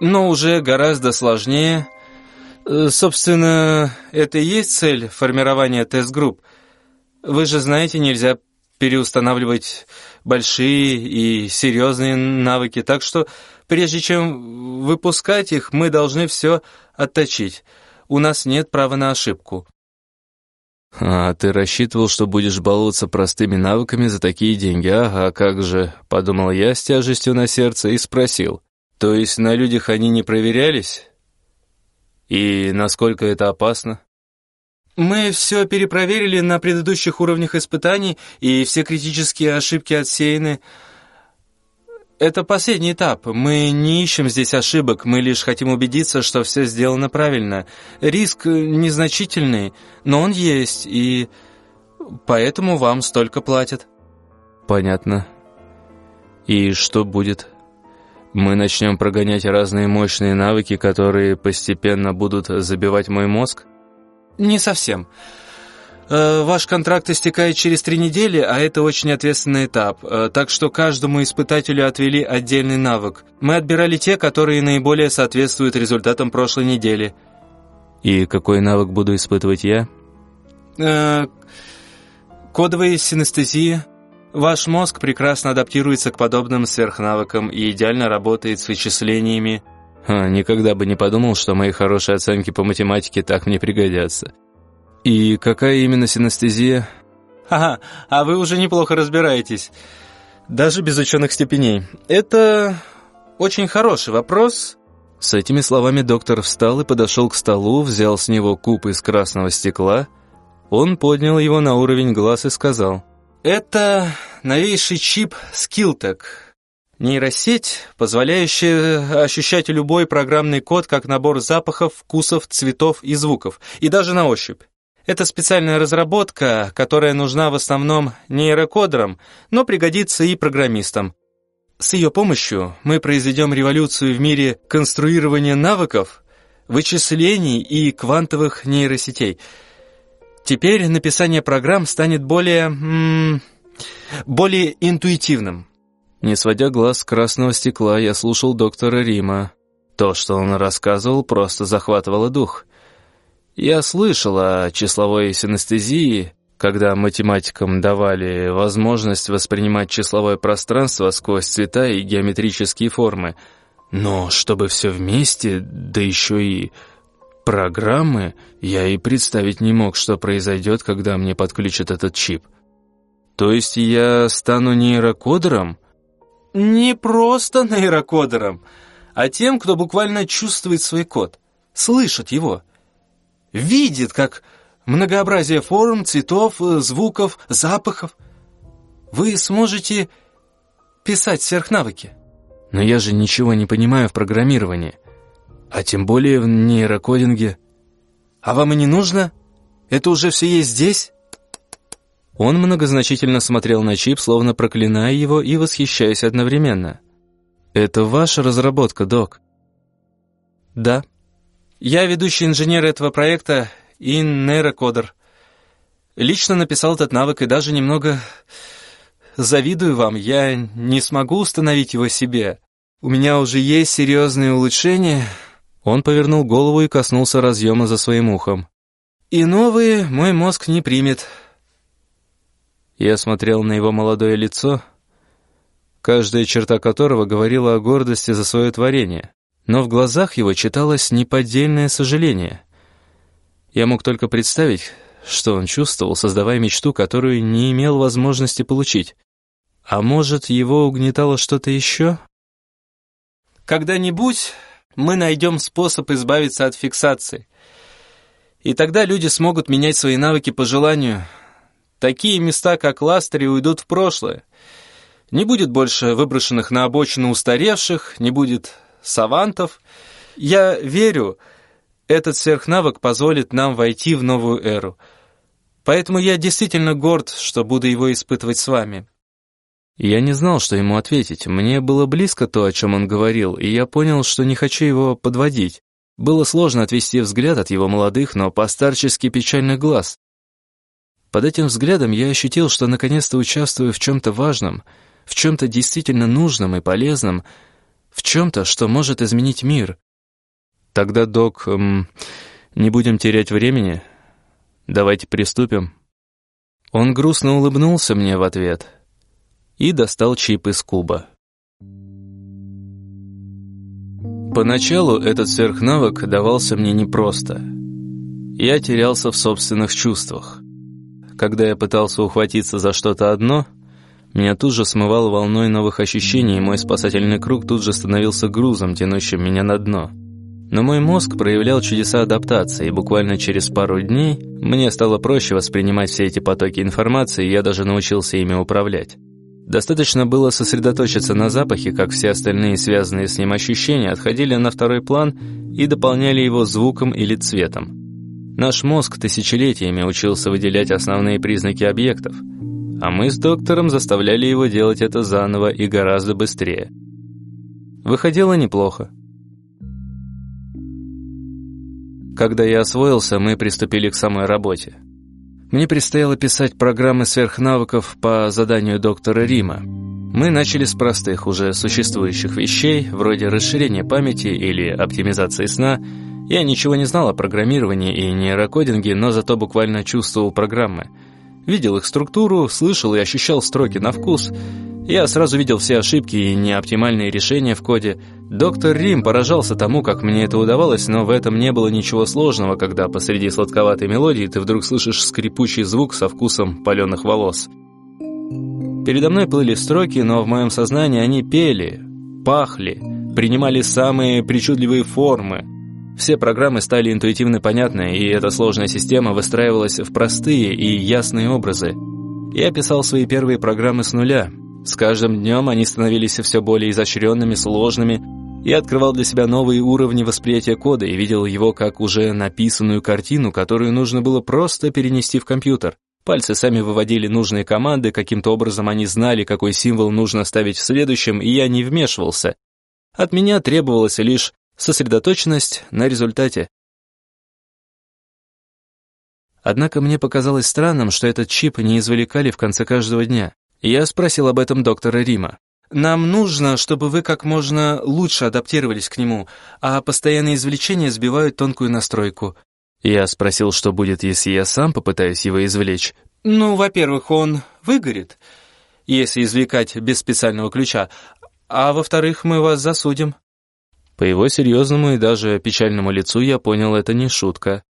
но уже гораздо сложнее – собственно, это и есть цель формирования тест-групп. Вы же знаете, нельзя переустанавливать большие и серьезные навыки, так что прежде чем выпускать их, мы должны все отточить. У нас нет права на ошибку. «А ты рассчитывал, что будешь баловаться простыми навыками за такие деньги? Ага, как же?» — подумал я с тяжестью на сердце и спросил. «То есть на людях они не проверялись?» И насколько это опасно? Мы все перепроверили на предыдущих уровнях испытаний, и все критические ошибки отсеяны. Это последний этап. Мы не ищем здесь ошибок, мы лишь хотим убедиться, что все сделано правильно. Риск незначительный, но он есть, и поэтому вам столько платят. Понятно. И что будет? Мы начнем прогонять разные мощные навыки, которые постепенно будут забивать мой мозг? Не совсем. Э, ваш контракт истекает через три недели, а это очень ответственный этап, э, так что каждому испытателю отвели отдельный навык. Мы отбирали те, которые наиболее соответствуют результатам прошлой недели. И какой навык буду испытывать я? Э, кодовая синестезия, Ваш мозг прекрасно адаптируется к подобным сверхнавыкам и идеально работает с вычислениями. Ха, никогда бы не подумал, что мои хорошие оценки по математике так мне пригодятся. И какая именно синестезия? Ага, а вы уже неплохо разбираетесь. Даже без ученых степеней. Это очень хороший вопрос. С этими словами доктор встал и подошел к столу, взял с него куб из красного стекла. Он поднял его на уровень глаз и сказал... Это новейший чип Skilltech. Нейросеть, позволяющая ощущать любой программный код как набор запахов, вкусов, цветов и звуков, и даже на ощупь. Это специальная разработка, которая нужна в основном нейрокодерам, но пригодится и программистам. С ее помощью мы произведем революцию в мире конструирования навыков, вычислений и квантовых нейросетей – Теперь написание программ станет более... М -м, более интуитивным. Не сводя глаз с красного стекла, я слушал доктора Рима. То, что он рассказывал, просто захватывало дух. Я слышал о числовой синестезии, когда математикам давали возможность воспринимать числовое пространство сквозь цвета и геометрические формы. Но чтобы все вместе, да еще и программы, я и представить не мог, что произойдет, когда мне подключат этот чип. То есть я стану нейрокодером? Не просто нейрокодером, а тем, кто буквально чувствует свой код, слышит его, видит, как многообразие форм, цветов, звуков, запахов. Вы сможете писать сверхнавыки. Но я же ничего не понимаю в программировании а тем более в нейрокодинге. А вам и не нужно? Это уже все есть здесь?» Он многозначительно смотрел на чип, словно проклиная его и восхищаясь одновременно. «Это ваша разработка, док?» «Да. Я ведущий инженер этого проекта и нейрокодер. Лично написал этот навык и даже немного завидую вам. Я не смогу установить его себе. У меня уже есть серьезные улучшения, он повернул голову и коснулся разъема за своим ухом. «И новые мой мозг не примет». Я смотрел на его молодое лицо, каждая черта которого говорила о гордости за свое творение, но в глазах его читалось неподдельное сожаление. Я мог только представить, что он чувствовал, создавая мечту, которую не имел возможности получить. А может, его угнетало что-то еще? «Когда-нибудь мы найдем способ избавиться от фиксации. И тогда люди смогут менять свои навыки по желанию. Такие места, как Ластери, уйдут в прошлое. Не будет больше выброшенных на обочину устаревших, не будет савантов. Я верю, этот сверхнавык позволит нам войти в новую эру. Поэтому я действительно горд, что буду его испытывать с вами. Я не знал, что ему ответить. Мне было близко то, о чем он говорил, и я понял, что не хочу его подводить. Было сложно отвести взгляд от его молодых, но постарчески печальных глаз. Под этим взглядом я ощутил, что наконец-то участвую в чем-то важном, в чем-то действительно нужном и полезном, в чем-то, что может изменить мир. Тогда, док, эм, не будем терять времени. Давайте приступим. Он грустно улыбнулся мне в ответ — и достал чип из куба. Поначалу этот сверхнавык давался мне непросто. Я терялся в собственных чувствах. Когда я пытался ухватиться за что-то одно, меня тут же смывало волной новых ощущений, и мой спасательный круг тут же становился грузом, тянущим меня на дно. Но мой мозг проявлял чудеса адаптации, и буквально через пару дней мне стало проще воспринимать все эти потоки информации, и я даже научился ими управлять. Достаточно было сосредоточиться на запахе, как все остальные связанные с ним ощущения отходили на второй план и дополняли его звуком или цветом. Наш мозг тысячелетиями учился выделять основные признаки объектов, а мы с доктором заставляли его делать это заново и гораздо быстрее. Выходило неплохо. Когда я освоился, мы приступили к самой работе. Мне предстояло писать программы сверхнавыков по заданию доктора Рима. Мы начали с простых, уже существующих вещей, вроде расширения памяти или оптимизации сна. Я ничего не знал о программировании и нейрокодинге, но зато буквально чувствовал программы. Видел их структуру, слышал и ощущал строки на вкус — я сразу видел все ошибки и неоптимальные решения в коде. Доктор Рим поражался тому, как мне это удавалось, но в этом не было ничего сложного, когда посреди сладковатой мелодии ты вдруг слышишь скрипучий звук со вкусом паленых волос. Передо мной плыли строки, но в моем сознании они пели, пахли, принимали самые причудливые формы. Все программы стали интуитивно понятны, и эта сложная система выстраивалась в простые и ясные образы. Я писал свои первые программы с нуля, с каждым днем они становились все более изощренными, сложными. Я открывал для себя новые уровни восприятия кода и видел его как уже написанную картину, которую нужно было просто перенести в компьютер. Пальцы сами выводили нужные команды, каким-то образом они знали, какой символ нужно ставить в следующем, и я не вмешивался. От меня требовалась лишь сосредоточенность на результате. Однако мне показалось странным, что этот чип не извлекали в конце каждого дня. Я спросил об этом доктора Рима. «Нам нужно, чтобы вы как можно лучше адаптировались к нему, а постоянные извлечения сбивают тонкую настройку». Я спросил, что будет, если я сам попытаюсь его извлечь. «Ну, во-первых, он выгорит, если извлекать без специального ключа, а во-вторых, мы вас засудим». По его серьезному и даже печальному лицу я понял, это не шутка.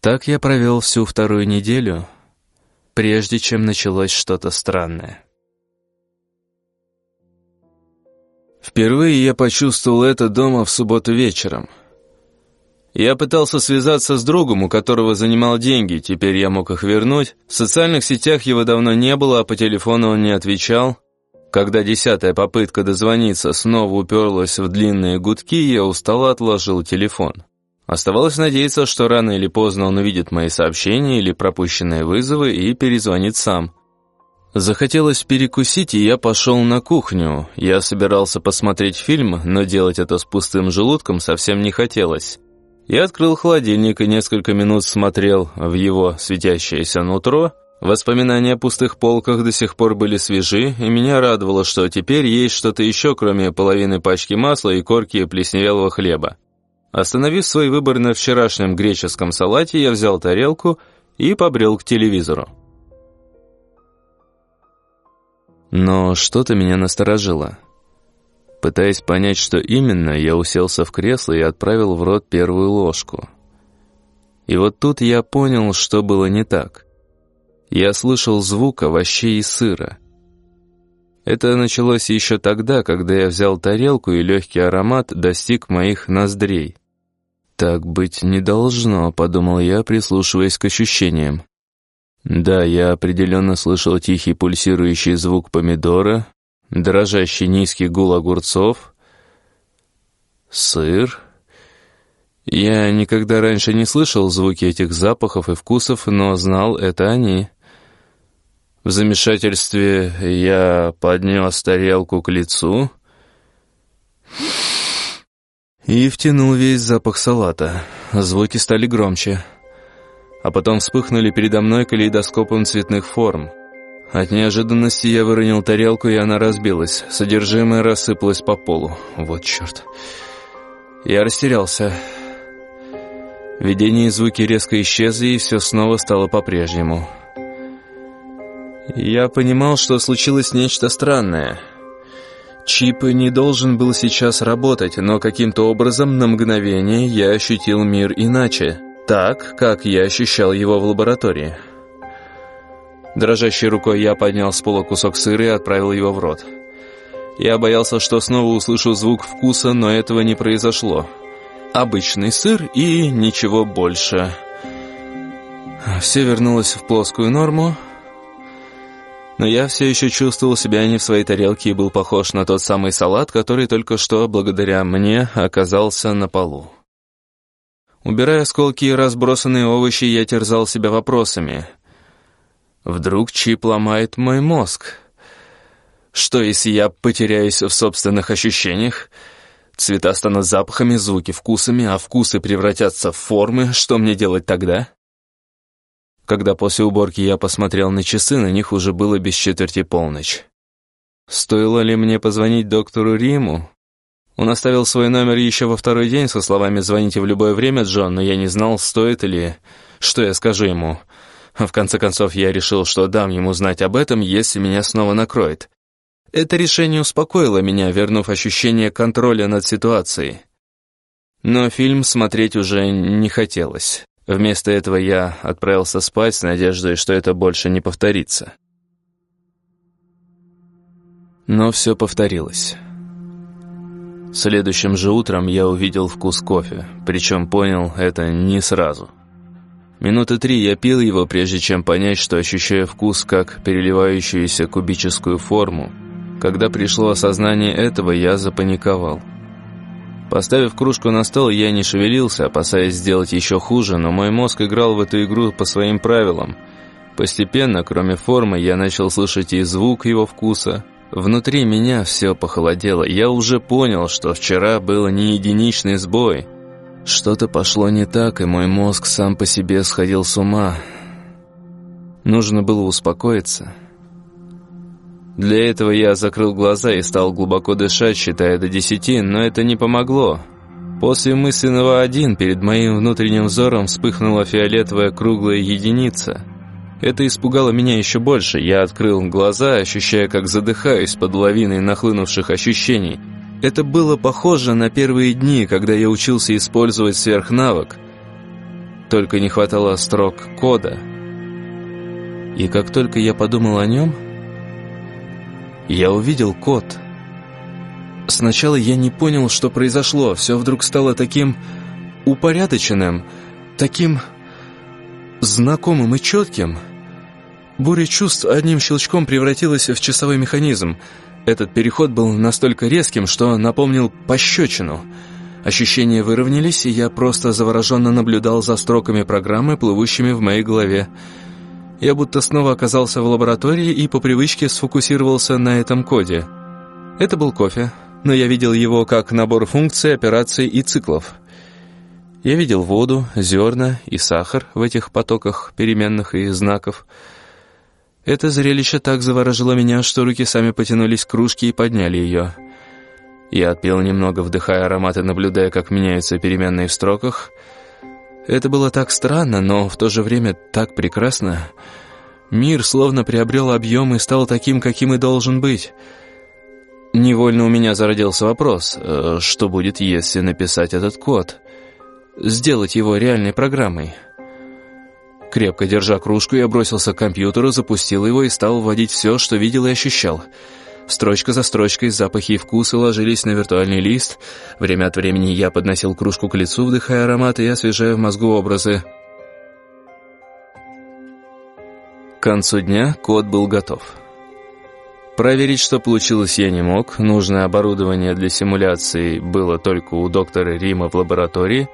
Так я провел всю вторую неделю, прежде чем началось что-то странное. Впервые я почувствовал это дома в субботу вечером. Я пытался связаться с другом, у которого занимал деньги, теперь я мог их вернуть. В социальных сетях его давно не было, а по телефону он не отвечал. Когда десятая попытка дозвониться снова уперлась в длинные гудки, я устало отложил телефон. Оставалось надеяться, что рано или поздно он увидит мои сообщения или пропущенные вызовы и перезвонит сам. Захотелось перекусить, и я пошел на кухню. Я собирался посмотреть фильм, но делать это с пустым желудком совсем не хотелось. Я открыл холодильник и несколько минут смотрел в его светящееся нутро. Воспоминания о пустых полках до сих пор были свежи, и меня радовало, что теперь есть что-то еще, кроме половины пачки масла и корки плесневелого хлеба. Остановив свой выбор на вчерашнем греческом салате, я взял тарелку и побрел к телевизору. Но что-то меня насторожило. Пытаясь понять, что именно, я уселся в кресло и отправил в рот первую ложку. И вот тут я понял, что было не так. Я слышал звук овощей и сыра. Это началось еще тогда, когда я взял тарелку, и легкий аромат достиг моих ноздрей. «Так быть не должно», — подумал я, прислушиваясь к ощущениям. Да, я определенно слышал тихий пульсирующий звук помидора, дрожащий низкий гул огурцов, сыр. Я никогда раньше не слышал звуки этих запахов и вкусов, но знал, это они. В замешательстве я поднес тарелку к лицу и втянул весь запах салата. Звуки стали громче, а потом вспыхнули передо мной калейдоскопом цветных форм. От неожиданности я выронил тарелку, и она разбилась. Содержимое рассыпалось по полу. Вот черт. Я растерялся. Видение и звуки резко исчезли, и все снова стало по-прежнему. Я понимал, что случилось нечто странное. Чип не должен был сейчас работать, но каким-то образом на мгновение я ощутил мир иначе, так, как я ощущал его в лаборатории. Дрожащей рукой я поднял с пола кусок сыра и отправил его в рот. Я боялся, что снова услышу звук вкуса, но этого не произошло. Обычный сыр и ничего больше. Все вернулось в плоскую норму, но я все еще чувствовал себя не в своей тарелке и был похож на тот самый салат, который только что, благодаря мне, оказался на полу. Убирая осколки и разбросанные овощи, я терзал себя вопросами. Вдруг чип ломает мой мозг? Что, если я потеряюсь в собственных ощущениях? Цвета станут запахами, звуки вкусами, а вкусы превратятся в формы. Что мне делать тогда? Когда после уборки я посмотрел на часы, на них уже было без четверти полночь. Стоило ли мне позвонить доктору Риму? Он оставил свой номер еще во второй день со словами «Звоните в любое время, Джон», но я не знал, стоит ли, что я скажу ему. В конце концов, я решил, что дам ему знать об этом, если меня снова накроет. Это решение успокоило меня, вернув ощущение контроля над ситуацией. Но фильм смотреть уже не хотелось. Вместо этого я отправился спать с надеждой, что это больше не повторится. Но все повторилось. Следующим же утром я увидел вкус кофе, причем понял это не сразу. Минуты три я пил его, прежде чем понять, что ощущаю вкус как переливающуюся кубическую форму. Когда пришло осознание этого, я запаниковал. Поставив кружку на стол, я не шевелился, опасаясь сделать еще хуже, но мой мозг играл в эту игру по своим правилам. Постепенно, кроме формы, я начал слышать и звук его вкуса. Внутри меня все похолодело. Я уже понял, что вчера был не единичный сбой. Что-то пошло не так, и мой мозг сам по себе сходил с ума. Нужно было успокоиться. Для этого я закрыл глаза и стал глубоко дышать, считая до десяти, но это не помогло. После мысленного один перед моим внутренним взором вспыхнула фиолетовая круглая единица. Это испугало меня еще больше. Я открыл глаза, ощущая, как задыхаюсь под лавиной нахлынувших ощущений. Это было похоже на первые дни, когда я учился использовать сверхнавык. Только не хватало строк кода. И как только я подумал о нем я увидел кот. Сначала я не понял, что произошло. Все вдруг стало таким упорядоченным, таким знакомым и четким. Буря чувств одним щелчком превратилась в часовой механизм. Этот переход был настолько резким, что напомнил пощечину. Ощущения выровнялись, и я просто завороженно наблюдал за строками программы, плывущими в моей голове. Я будто снова оказался в лаборатории и по привычке сфокусировался на этом коде. Это был кофе, но я видел его как набор функций, операций и циклов. Я видел воду, зерна и сахар в этих потоках переменных и знаков. Это зрелище так заворожило меня, что руки сами потянулись к кружке и подняли ее. Я отпил немного, вдыхая ароматы, наблюдая, как меняются переменные в строках — это было так странно, но в то же время так прекрасно. Мир словно приобрел объем и стал таким, каким и должен быть. Невольно у меня зародился вопрос, э, что будет, если написать этот код? Сделать его реальной программой? Крепко держа кружку, я бросился к компьютеру, запустил его и стал вводить все, что видел и ощущал. Строчка за строчкой запахи и вкусы ложились на виртуальный лист. Время от времени я подносил кружку к лицу, вдыхая ароматы и освежая в мозгу образы. К концу дня код был готов. Проверить, что получилось, я не мог. Нужное оборудование для симуляции было только у доктора Рима в лаборатории.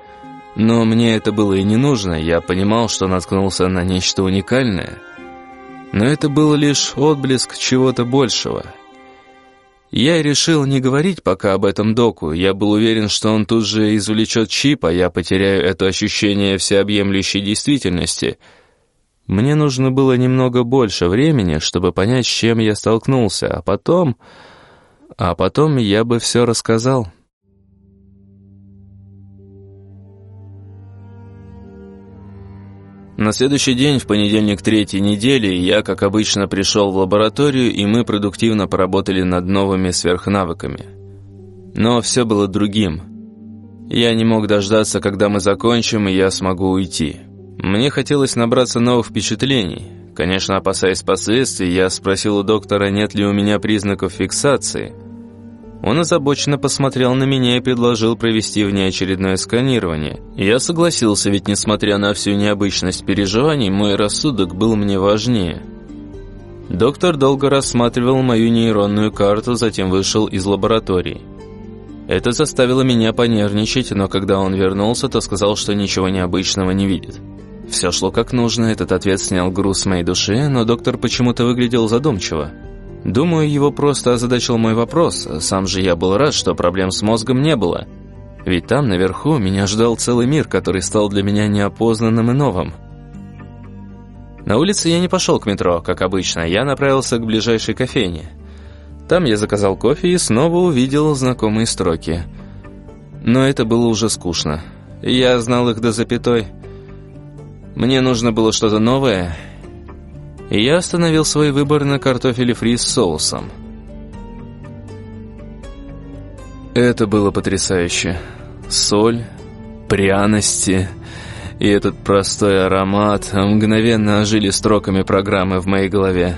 Но мне это было и не нужно. Я понимал, что наткнулся на нечто уникальное. Но это был лишь отблеск чего-то большего. Я решил не говорить пока об этом доку. Я был уверен, что он тут же извлечет чип, а я потеряю это ощущение всеобъемлющей действительности — мне нужно было немного больше времени, чтобы понять, с чем я столкнулся, а потом... А потом я бы все рассказал. На следующий день, в понедельник третьей недели, я, как обычно, пришел в лабораторию, и мы продуктивно поработали над новыми сверхнавыками. Но все было другим. Я не мог дождаться, когда мы закончим, и я смогу уйти. Мне хотелось набраться новых впечатлений. Конечно, опасаясь последствий, я спросил у доктора, нет ли у меня признаков фиксации. Он озабоченно посмотрел на меня и предложил провести внеочередное сканирование. Я согласился, ведь несмотря на всю необычность переживаний, мой рассудок был мне важнее. Доктор долго рассматривал мою нейронную карту, затем вышел из лаборатории. Это заставило меня понервничать, но когда он вернулся, то сказал, что ничего необычного не видит. Все шло как нужно, этот ответ снял груз с моей души, но доктор почему-то выглядел задумчиво. Думаю, его просто озадачил мой вопрос, сам же я был рад, что проблем с мозгом не было. Ведь там, наверху, меня ждал целый мир, который стал для меня неопознанным и новым. На улице я не пошел к метро, как обычно, я направился к ближайшей кофейне. Там я заказал кофе и снова увидел знакомые строки. Но это было уже скучно. Я знал их до запятой. Мне нужно было что-то новое, и я остановил свой выбор на картофеле фри с соусом. Это было потрясающе. Соль, пряности и этот простой аромат мгновенно ожили строками программы в моей голове.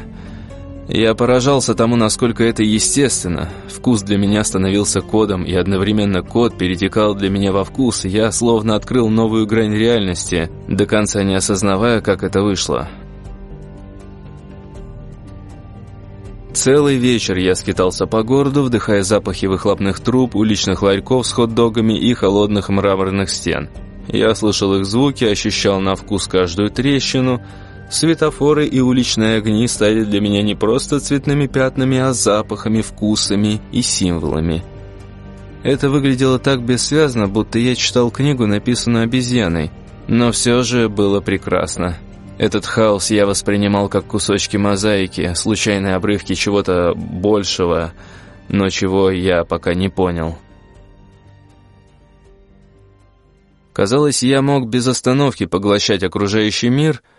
Я поражался тому, насколько это естественно. Вкус для меня становился кодом, и одновременно код перетекал для меня во вкус, я словно открыл новую грань реальности, до конца не осознавая, как это вышло. Целый вечер я скитался по городу, вдыхая запахи выхлопных труб, уличных ларьков с хот-догами и холодных мраморных стен. Я слышал их звуки, ощущал на вкус каждую трещину – Светофоры и уличные огни стали для меня не просто цветными пятнами, а запахами, вкусами и символами. Это выглядело так бессвязно, будто я читал книгу, написанную обезьяной, но все же было прекрасно. Этот хаос я воспринимал как кусочки мозаики, случайные обрывки чего-то большего, но чего я пока не понял. Казалось, я мог без остановки поглощать окружающий мир –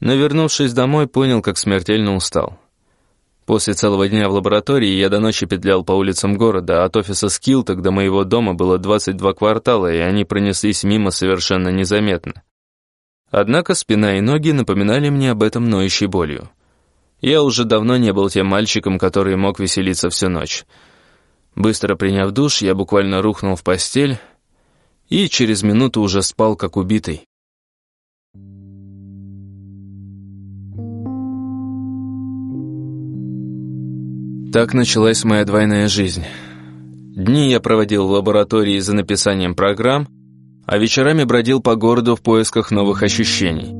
но, вернувшись домой, понял, как смертельно устал. После целого дня в лаборатории я до ночи петлял по улицам города, от офиса Скилток до моего дома было 22 квартала, и они пронеслись мимо совершенно незаметно. Однако спина и ноги напоминали мне об этом ноющей болью. Я уже давно не был тем мальчиком, который мог веселиться всю ночь. Быстро приняв душ, я буквально рухнул в постель и через минуту уже спал как убитый. Так началась моя двойная жизнь. Дни я проводил в лаборатории за написанием программ, а вечерами бродил по городу в поисках новых ощущений.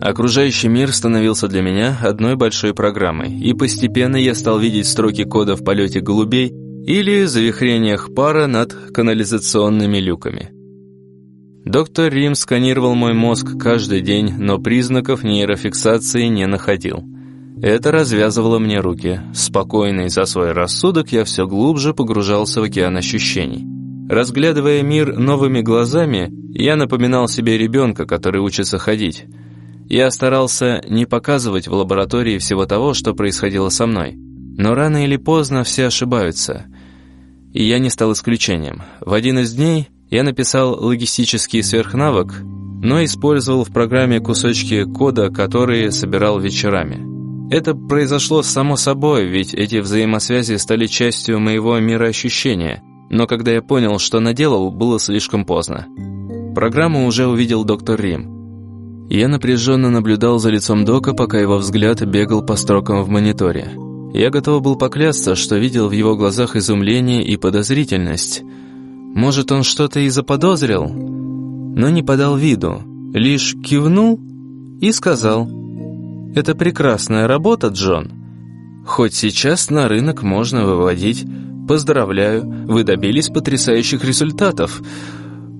Окружающий мир становился для меня одной большой программой, и постепенно я стал видеть строки кода в полете голубей или завихрениях пара над канализационными люками. Доктор Рим сканировал мой мозг каждый день, но признаков нейрофиксации не находил – это развязывало мне руки. Спокойный за свой рассудок, я все глубже погружался в океан ощущений. Разглядывая мир новыми глазами, я напоминал себе ребенка, который учится ходить. Я старался не показывать в лаборатории всего того, что происходило со мной. Но рано или поздно все ошибаются. И я не стал исключением. В один из дней я написал логистический сверхнавык, но использовал в программе кусочки кода, которые собирал вечерами. Это произошло само собой, ведь эти взаимосвязи стали частью моего мироощущения. Но когда я понял, что наделал, было слишком поздно. Программу уже увидел доктор Рим. Я напряженно наблюдал за лицом Дока, пока его взгляд бегал по строкам в мониторе. Я готов был поклясться, что видел в его глазах изумление и подозрительность. Может, он что-то и заподозрил, но не подал виду, лишь кивнул и сказал «Это прекрасная работа, Джон. Хоть сейчас на рынок можно выводить. Поздравляю, вы добились потрясающих результатов».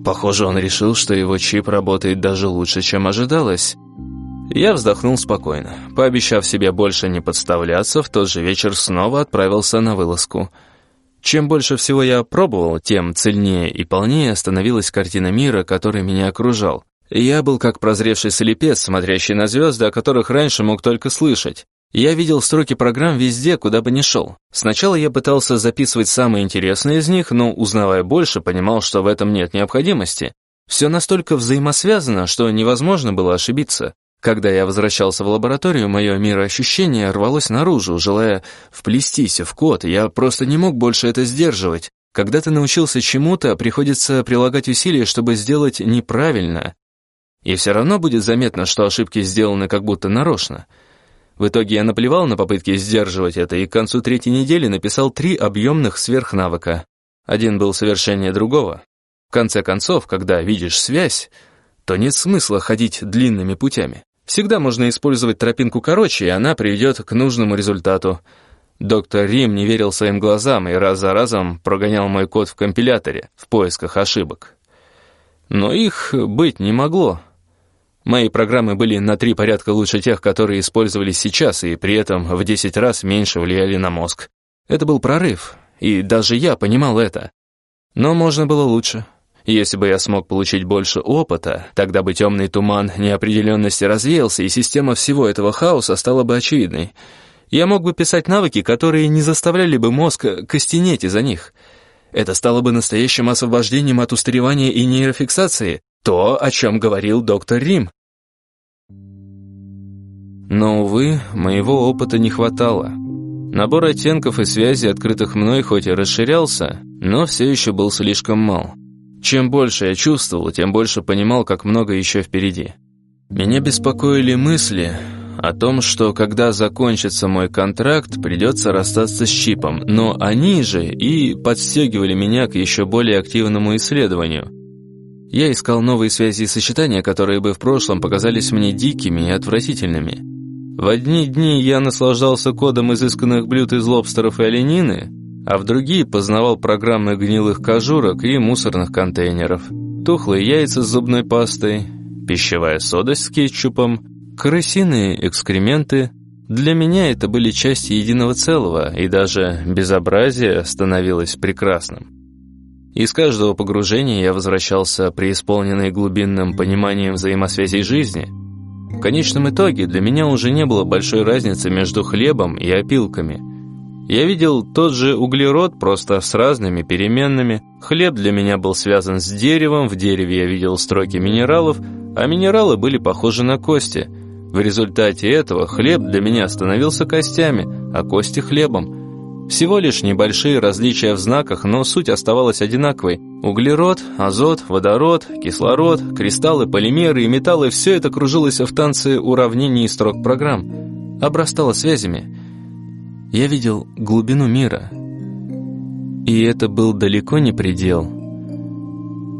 Похоже, он решил, что его чип работает даже лучше, чем ожидалось. Я вздохнул спокойно. Пообещав себе больше не подставляться, в тот же вечер снова отправился на вылазку. Чем больше всего я пробовал, тем цельнее и полнее становилась картина мира, который меня окружал. Я был как прозревший слепец, смотрящий на звезды, о которых раньше мог только слышать. Я видел строки программ везде, куда бы ни шел. Сначала я пытался записывать самые интересные из них, но, узнавая больше, понимал, что в этом нет необходимости. Все настолько взаимосвязано, что невозможно было ошибиться. Когда я возвращался в лабораторию, мое мироощущение рвалось наружу, желая вплестись в код, я просто не мог больше это сдерживать. Когда ты научился чему-то, приходится прилагать усилия, чтобы сделать неправильно. И все равно будет заметно, что ошибки сделаны как будто нарочно. В итоге я наплевал на попытки сдерживать это и к концу третьей недели написал три объемных сверхнавыка. Один был совершеннее другого. В конце концов, когда видишь связь, то нет смысла ходить длинными путями. Всегда можно использовать тропинку короче, и она приведет к нужному результату. Доктор Рим не верил своим глазам и раз за разом прогонял мой код в компиляторе в поисках ошибок. Но их быть не могло. Мои программы были на три порядка лучше тех, которые использовались сейчас, и при этом в 10 раз меньше влияли на мозг. Это был прорыв, и даже я понимал это. Но можно было лучше. Если бы я смог получить больше опыта, тогда бы темный туман неопределенности развеялся, и система всего этого хаоса стала бы очевидной. Я мог бы писать навыки, которые не заставляли бы мозг костенеть из-за них. Это стало бы настоящим освобождением от устаревания и нейрофиксации, то, о чем говорил доктор Рим. Но, увы, моего опыта не хватало. Набор оттенков и связей, открытых мной, хоть и расширялся, но все еще был слишком мал. Чем больше я чувствовал, тем больше понимал, как много еще впереди. Меня беспокоили мысли о том, что когда закончится мой контракт, придется расстаться с чипом, но они же и подстегивали меня к еще более активному исследованию. Я искал новые связи и сочетания, которые бы в прошлом показались мне дикими и отвратительными. В одни дни я наслаждался кодом изысканных блюд из лобстеров и оленины, а в другие познавал программы гнилых кожурок и мусорных контейнеров. Тухлые яйца с зубной пастой, пищевая сода с кетчупом, крысиные экскременты. Для меня это были части единого целого, и даже безобразие становилось прекрасным. Из каждого погружения я возвращался преисполненный глубинным пониманием взаимосвязей жизни. В конечном итоге для меня уже не было большой разницы между хлебом и опилками – я видел тот же углерод, просто с разными переменными. Хлеб для меня был связан с деревом, в дереве я видел строки минералов, а минералы были похожи на кости. В результате этого хлеб для меня становился костями, а кости хлебом. Всего лишь небольшие различия в знаках, но суть оставалась одинаковой. Углерод, азот, водород, кислород, кристаллы, полимеры и металлы – все это кружилось в танце уравнений и строк программ. Обрастало связями – я видел глубину мира. И это был далеко не предел.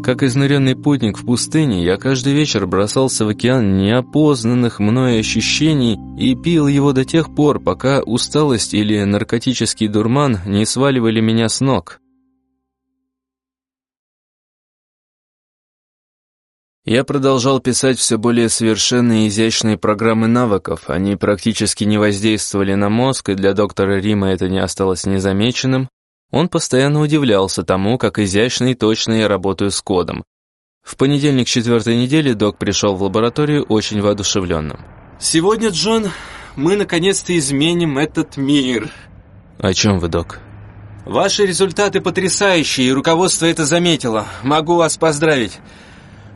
Как изнуренный путник в пустыне, я каждый вечер бросался в океан неопознанных мной ощущений и пил его до тех пор, пока усталость или наркотический дурман не сваливали меня с ног. Я продолжал писать все более совершенные и изящные программы навыков. Они практически не воздействовали на мозг, и для доктора Рима это не осталось незамеченным. Он постоянно удивлялся тому, как изящно и точно я работаю с кодом. В понедельник четвертой недели док пришел в лабораторию очень воодушевленным. «Сегодня, Джон, мы наконец-то изменим этот мир». «О чем вы, док?» «Ваши результаты потрясающие, и руководство это заметило. Могу вас поздравить».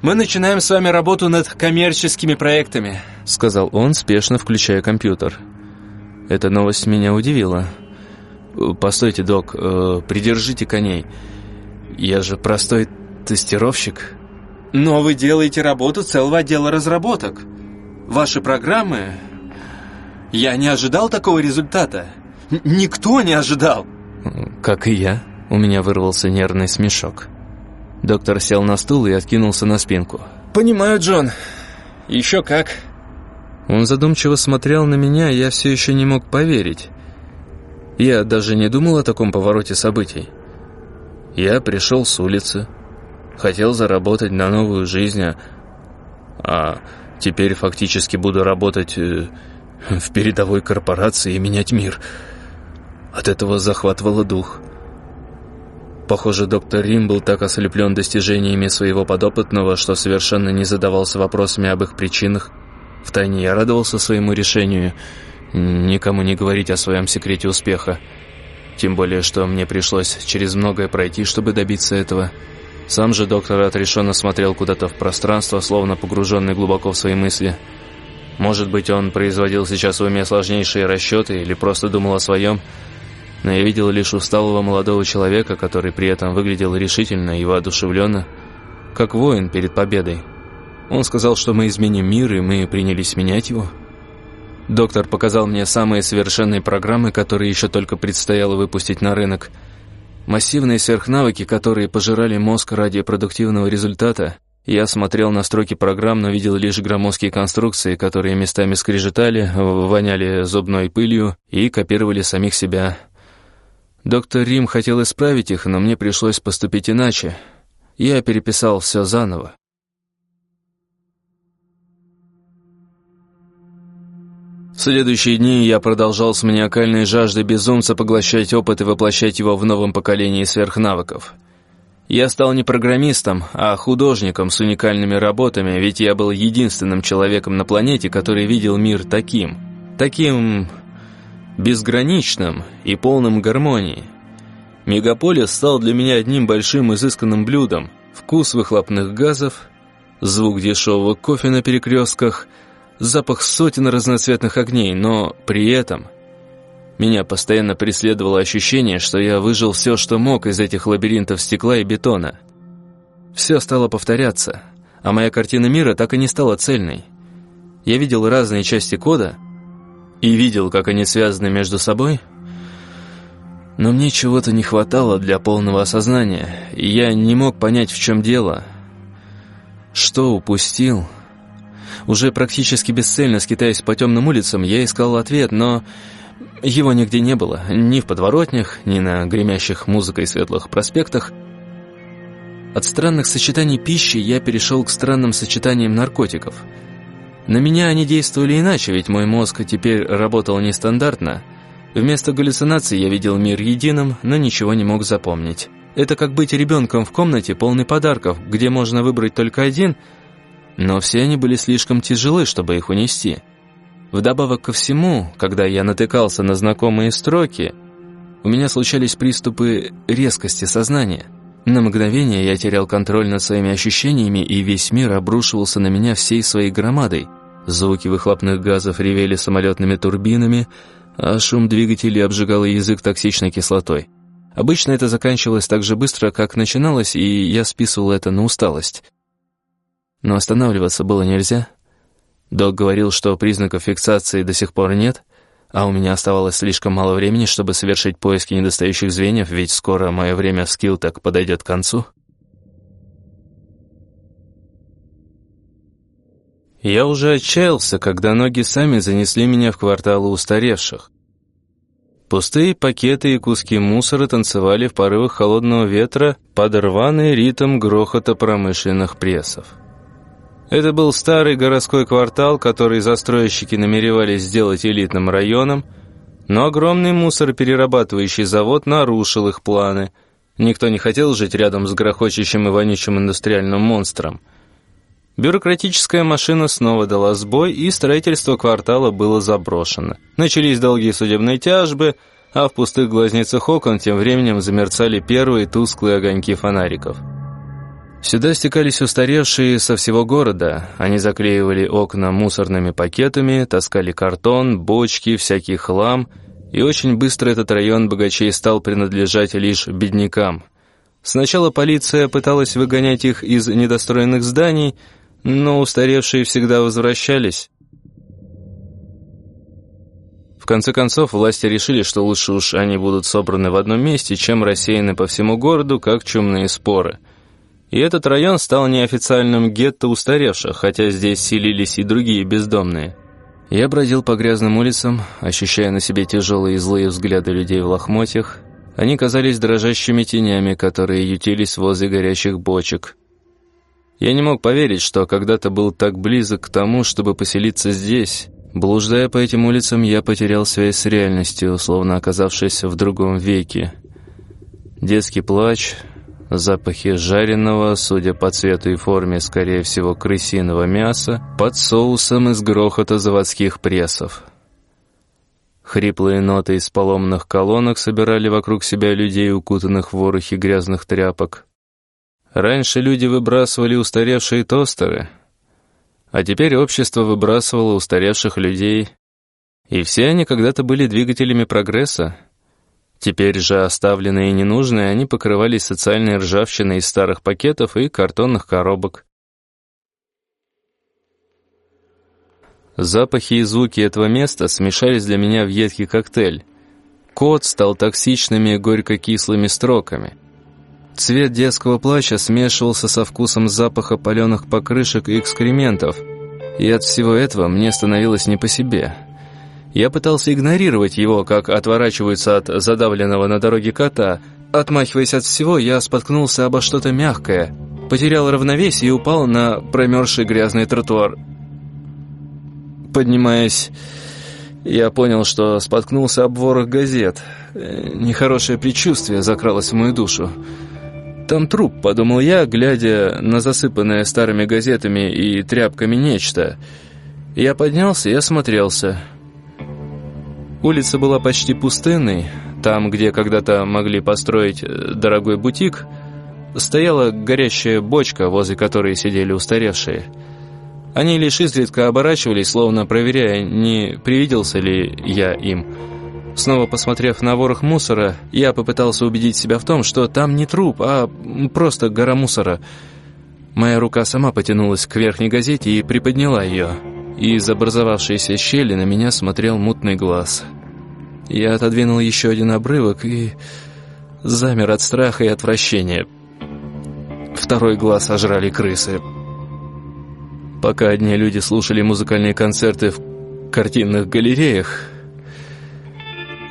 Мы начинаем с вами работу над коммерческими проектами», сказал он, спешно включая компьютер. Эта новость меня удивила. «Постойте, док, э, придержите коней. Я же простой тестировщик». «Но вы делаете работу целого отдела разработок. Ваши программы... Я не ожидал такого результата. Никто не ожидал!» «Как и я», — у меня вырвался нервный смешок. Доктор сел на стул и откинулся на спинку. «Понимаю, Джон. Еще как». Он задумчиво смотрел на меня, и я все еще не мог поверить. Я даже не думал о таком повороте событий. Я пришел с улицы, хотел заработать на новую жизнь, а, а теперь фактически буду работать э, в передовой корпорации и менять мир. От этого захватывало дух. Похоже, доктор Рим был так ослеплен достижениями своего подопытного, что совершенно не задавался вопросами об их причинах. Втайне я радовался своему решению никому не говорить о своем секрете успеха. Тем более, что мне пришлось через многое пройти, чтобы добиться этого. Сам же доктор отрешенно смотрел куда-то в пространство, словно погруженный глубоко в свои мысли. Может быть, он производил сейчас в уме сложнейшие расчеты или просто думал о своем, но я видел лишь усталого молодого человека, который при этом выглядел решительно и воодушевленно, как воин перед победой. Он сказал, что мы изменим мир, и мы принялись менять его. Доктор показал мне самые совершенные программы, которые еще только предстояло выпустить на рынок. Массивные сверхнавыки, которые пожирали мозг ради продуктивного результата. Я смотрел на строки программ, но видел лишь громоздкие конструкции, которые местами скрежетали, воняли зубной пылью и копировали самих себя – Доктор Рим хотел исправить их, но мне пришлось поступить иначе. Я переписал все заново. В следующие дни я продолжал с маниакальной жаждой безумца поглощать опыт и воплощать его в новом поколении сверхнавыков. Я стал не программистом, а художником с уникальными работами, ведь я был единственным человеком на планете, который видел мир таким. Таким безграничным и полным гармонии. Мегаполис стал для меня одним большим изысканным блюдом. Вкус выхлопных газов, звук дешевого кофе на перекрестках, запах сотен разноцветных огней, но при этом меня постоянно преследовало ощущение, что я выжил все, что мог из этих лабиринтов стекла и бетона. Все стало повторяться, а моя картина мира так и не стала цельной. Я видел разные части кода — и видел, как они связаны между собой, но мне чего-то не хватало для полного осознания, и я не мог понять, в чем дело. Что упустил? Уже практически бесцельно скитаясь по темным улицам, я искал ответ, но его нигде не было, ни в подворотнях, ни на гремящих музыкой светлых проспектах. От странных сочетаний пищи я перешел к странным сочетаниям наркотиков – на меня они действовали иначе, ведь мой мозг теперь работал нестандартно. Вместо галлюцинаций я видел мир единым, но ничего не мог запомнить. Это как быть ребенком в комнате, полной подарков, где можно выбрать только один, но все они были слишком тяжелы, чтобы их унести. Вдобавок ко всему, когда я натыкался на знакомые строки, у меня случались приступы резкости сознания. На мгновение я терял контроль над своими ощущениями, и весь мир обрушивался на меня всей своей громадой. Звуки выхлопных газов ревели самолетными турбинами, а шум двигателей обжигал язык токсичной кислотой. Обычно это заканчивалось так же быстро, как начиналось, и я списывал это на усталость. Но останавливаться было нельзя. Док говорил, что признаков фиксации до сих пор нет, а у меня оставалось слишком мало времени, чтобы совершить поиски недостающих звеньев, ведь скоро мое время в скилл так подойдет к концу. Я уже отчаялся, когда ноги сами занесли меня в кварталы устаревших. Пустые пакеты и куски мусора танцевали в порывах холодного ветра под рваный ритм грохота промышленных прессов. Это был старый городской квартал, который застройщики намеревались сделать элитным районом, но огромный мусороперерабатывающий завод нарушил их планы. Никто не хотел жить рядом с грохочущим и вонючим индустриальным монстром. Бюрократическая машина снова дала сбой, и строительство квартала было заброшено. Начались долгие судебные тяжбы, а в пустых глазницах окон тем временем замерцали первые тусклые огоньки фонариков. Сюда стекались устаревшие со всего города. Они заклеивали окна мусорными пакетами, таскали картон, бочки, всякий хлам, и очень быстро этот район богачей стал принадлежать лишь беднякам. Сначала полиция пыталась выгонять их из недостроенных зданий, но устаревшие всегда возвращались. В конце концов, власти решили, что лучше уж они будут собраны в одном месте, чем рассеяны по всему городу, как чумные споры. И этот район стал неофициальным гетто устаревших, хотя здесь селились и другие бездомные. Я бродил по грязным улицам, ощущая на себе тяжелые и злые взгляды людей в лохмотьях. Они казались дрожащими тенями, которые ютились возле горящих бочек. Я не мог поверить, что когда-то был так близок к тому, чтобы поселиться здесь, Блуждая по этим улицам, я потерял связь с реальностью, словно оказавшись в другом веке. Детский плач, запахи жареного, судя по цвету и форме, скорее всего, крысиного мяса, под соусом из грохота заводских прессов. Хриплые ноты из поломанных колонок собирали вокруг себя людей, укутанных в ворохи грязных тряпок. Раньше люди выбрасывали устаревшие тостеры — а теперь общество выбрасывало устаревших людей, и все они когда-то были двигателями прогресса. Теперь же оставленные и ненужные, они покрывались социальной ржавчиной из старых пакетов и картонных коробок. Запахи и звуки этого места смешались для меня в едкий коктейль. Кот стал токсичными горько-кислыми строками. Цвет детского плача смешивался со вкусом запаха паленых покрышек и экскрементов, и от всего этого мне становилось не по себе. Я пытался игнорировать его, как отворачиваются от задавленного на дороге кота. Отмахиваясь от всего, я споткнулся обо что-то мягкое, потерял равновесие и упал на промерзший грязный тротуар. Поднимаясь, я понял, что споткнулся об ворох газет. Э, нехорошее предчувствие закралось в мою душу. «Там труп», — подумал я, глядя на засыпанное старыми газетами и тряпками нечто. Я поднялся и осмотрелся. Улица была почти пустынной. Там, где когда-то могли построить э, дорогой бутик, стояла горящая бочка, возле которой сидели устаревшие. Они лишь изредка оборачивались, словно проверяя, не привиделся ли я им. Снова посмотрев на ворох мусора, я попытался убедить себя в том, что там не труп, а просто гора мусора. Моя рука сама потянулась к верхней газете и приподняла ее. И из образовавшейся щели на меня смотрел мутный глаз. Я отодвинул еще один обрывок и замер от страха и отвращения. Второй глаз ожрали крысы. Пока одни люди слушали музыкальные концерты в картинных галереях,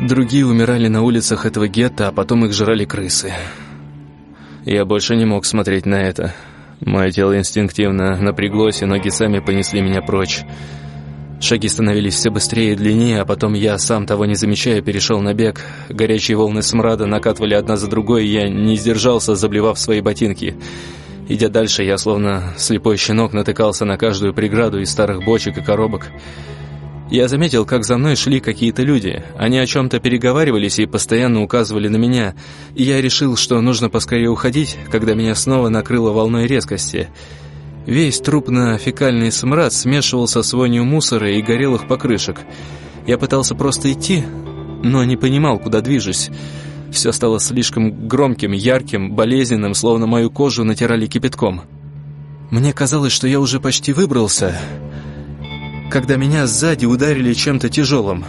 Другие умирали на улицах этого гетто, а потом их жрали крысы. Я больше не мог смотреть на это. Мое тело инстинктивно напряглось, и ноги сами понесли меня прочь. Шаги становились все быстрее и длиннее, а потом я, сам того не замечая, перешел на бег. Горячие волны смрада накатывали одна за другой, и я не сдержался, заблевав свои ботинки. Идя дальше, я, словно слепой щенок, натыкался на каждую преграду из старых бочек и коробок. Я заметил, как за мной шли какие-то люди. Они о чем-то переговаривались и постоянно указывали на меня. И я решил, что нужно поскорее уходить, когда меня снова накрыло волной резкости. Весь трупно-фекальный смрад смешивался с вонью мусора и горелых покрышек. Я пытался просто идти, но не понимал, куда движусь. Все стало слишком громким, ярким, болезненным, словно мою кожу натирали кипятком. Мне казалось, что я уже почти выбрался когда меня сзади ударили чем-то тяжелым.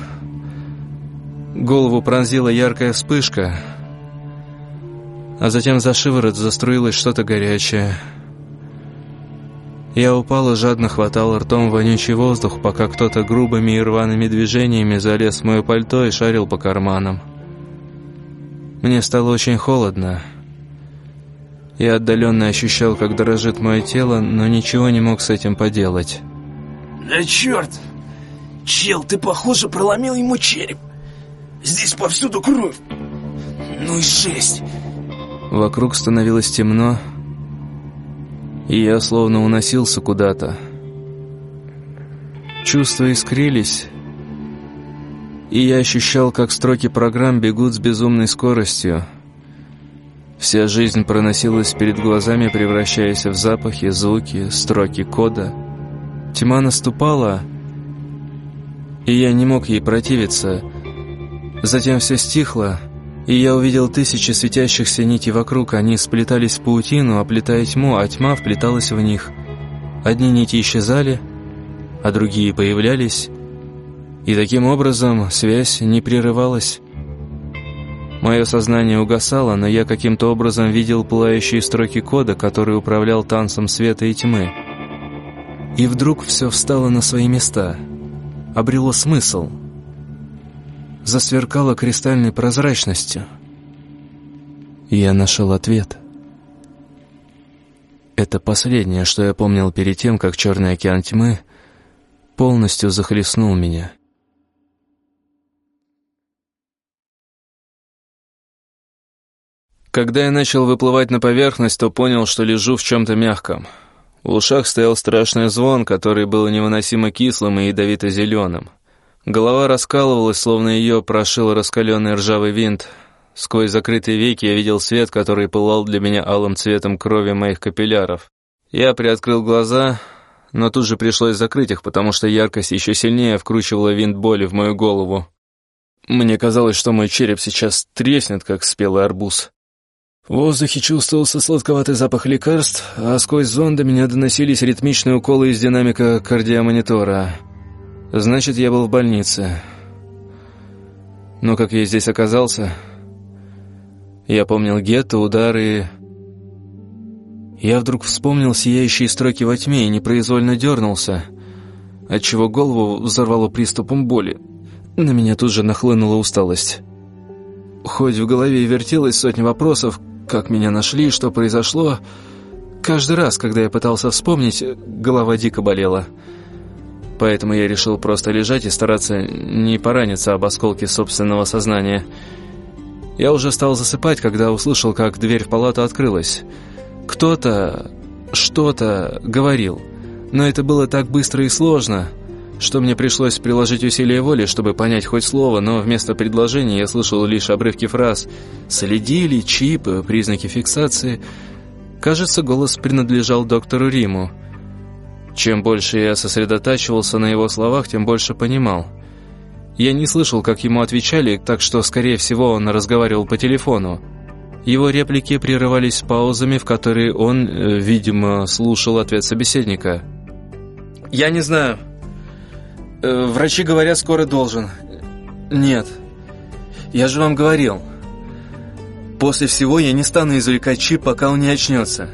Голову пронзила яркая вспышка, а затем за шиворот заструилось что-то горячее. Я упал и жадно хватал ртом вонючий воздух, пока кто-то грубыми и рваными движениями залез в мое пальто и шарил по карманам. Мне стало очень холодно. Я отдаленно ощущал, как дрожит мое тело, но ничего не мог с этим поделать. Да черт! Чел, ты, похоже, проломил ему череп. Здесь повсюду кровь. Ну и жесть. Вокруг становилось темно, и я словно уносился куда-то. Чувства искрились, и я ощущал, как строки программ бегут с безумной скоростью. Вся жизнь проносилась перед глазами, превращаясь в запахи, звуки, строки кода. Тьма наступала, и я не мог ей противиться. Затем все стихло, и я увидел тысячи светящихся нитей вокруг. Они сплетались в паутину, оплетая тьму, а тьма вплеталась в них. Одни нити исчезали, а другие появлялись, и таким образом связь не прерывалась. Мое сознание угасало, но я каким-то образом видел пылающие строки кода, который управлял танцем света и тьмы. И вдруг все встало на свои места, обрело смысл, засверкало кристальной прозрачностью. Я нашел ответ. Это последнее, что я помнил перед тем, как черный океан тьмы полностью захлестнул меня. Когда я начал выплывать на поверхность, то понял, что лежу в чем-то мягком. В ушах стоял страшный звон, который был невыносимо кислым и ядовито-зеленым. Голова раскалывалась, словно ее прошил раскаленный ржавый винт. Сквозь закрытые веки я видел свет, который пылал для меня алым цветом крови моих капилляров. Я приоткрыл глаза, но тут же пришлось закрыть их, потому что яркость еще сильнее вкручивала винт боли в мою голову. Мне казалось, что мой череп сейчас треснет, как спелый арбуз. В воздухе чувствовался сладковатый запах лекарств, а сквозь зонд до меня доносились ритмичные уколы из динамика кардиомонитора. Значит, я был в больнице. Но как я здесь оказался... Я помнил гетто, удары... Я вдруг вспомнил сияющие строки во тьме и непроизвольно дернулся, отчего голову взорвало приступом боли. На меня тут же нахлынула усталость. Хоть в голове вертелось сотни вопросов, как меня нашли, что произошло. Каждый раз, когда я пытался вспомнить, голова дико болела. Поэтому я решил просто лежать и стараться не пораниться об осколки собственного сознания. Я уже стал засыпать, когда услышал, как дверь в палату открылась. Кто-то, что-то говорил, но это было так быстро и сложно — что мне пришлось приложить усилия воли, чтобы понять хоть слово, но вместо предложения я слышал лишь обрывки фраз «следили», «чипы», «признаки фиксации». Кажется, голос принадлежал доктору Риму. Чем больше я сосредотачивался на его словах, тем больше понимал. Я не слышал, как ему отвечали, так что, скорее всего, он разговаривал по телефону. Его реплики прерывались паузами, в которые он, э, видимо, слушал ответ собеседника. «Я не знаю», врачи говорят, скоро должен. Нет. Я же вам говорил. После всего я не стану извлекать чип, пока он не очнется.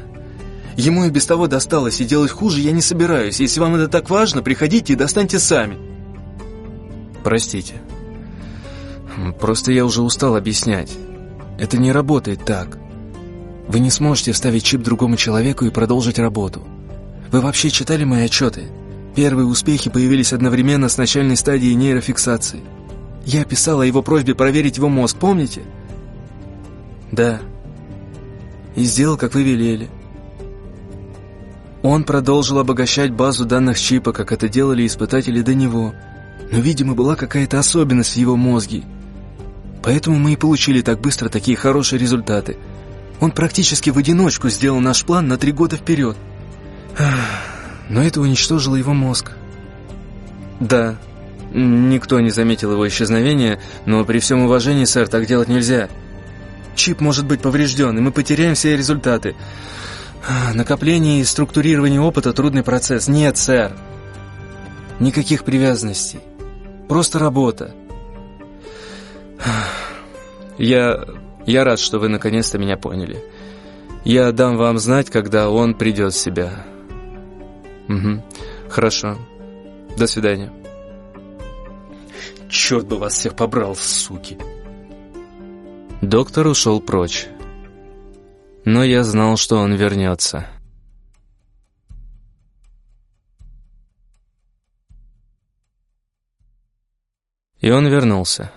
Ему и без того досталось, и делать хуже я не собираюсь. Если вам это так важно, приходите и достаньте сами. Простите. Просто я уже устал объяснять. Это не работает так. Вы не сможете вставить чип другому человеку и продолжить работу. Вы вообще читали мои отчеты? Первые успехи появились одновременно с начальной стадией нейрофиксации. Я писал о его просьбе проверить его мозг, помните? Да. И сделал, как вы велели. Он продолжил обогащать базу данных чипа, как это делали испытатели до него. Но, видимо, была какая-то особенность в его мозге. Поэтому мы и получили так быстро такие хорошие результаты. Он практически в одиночку сделал наш план на три года вперед. Ах но это уничтожило его мозг. Да, никто не заметил его исчезновения, но при всем уважении, сэр, так делать нельзя. Чип может быть поврежден, и мы потеряем все результаты. Накопление и структурирование опыта – трудный процесс. Нет, сэр. Никаких привязанностей. Просто работа. Я... я рад, что вы наконец-то меня поняли. Я дам вам знать, когда он придет в себя. Угу. Хорошо. До свидания. Черт бы вас всех побрал, суки. Доктор ушел прочь. Но я знал, что он вернется. И он вернулся.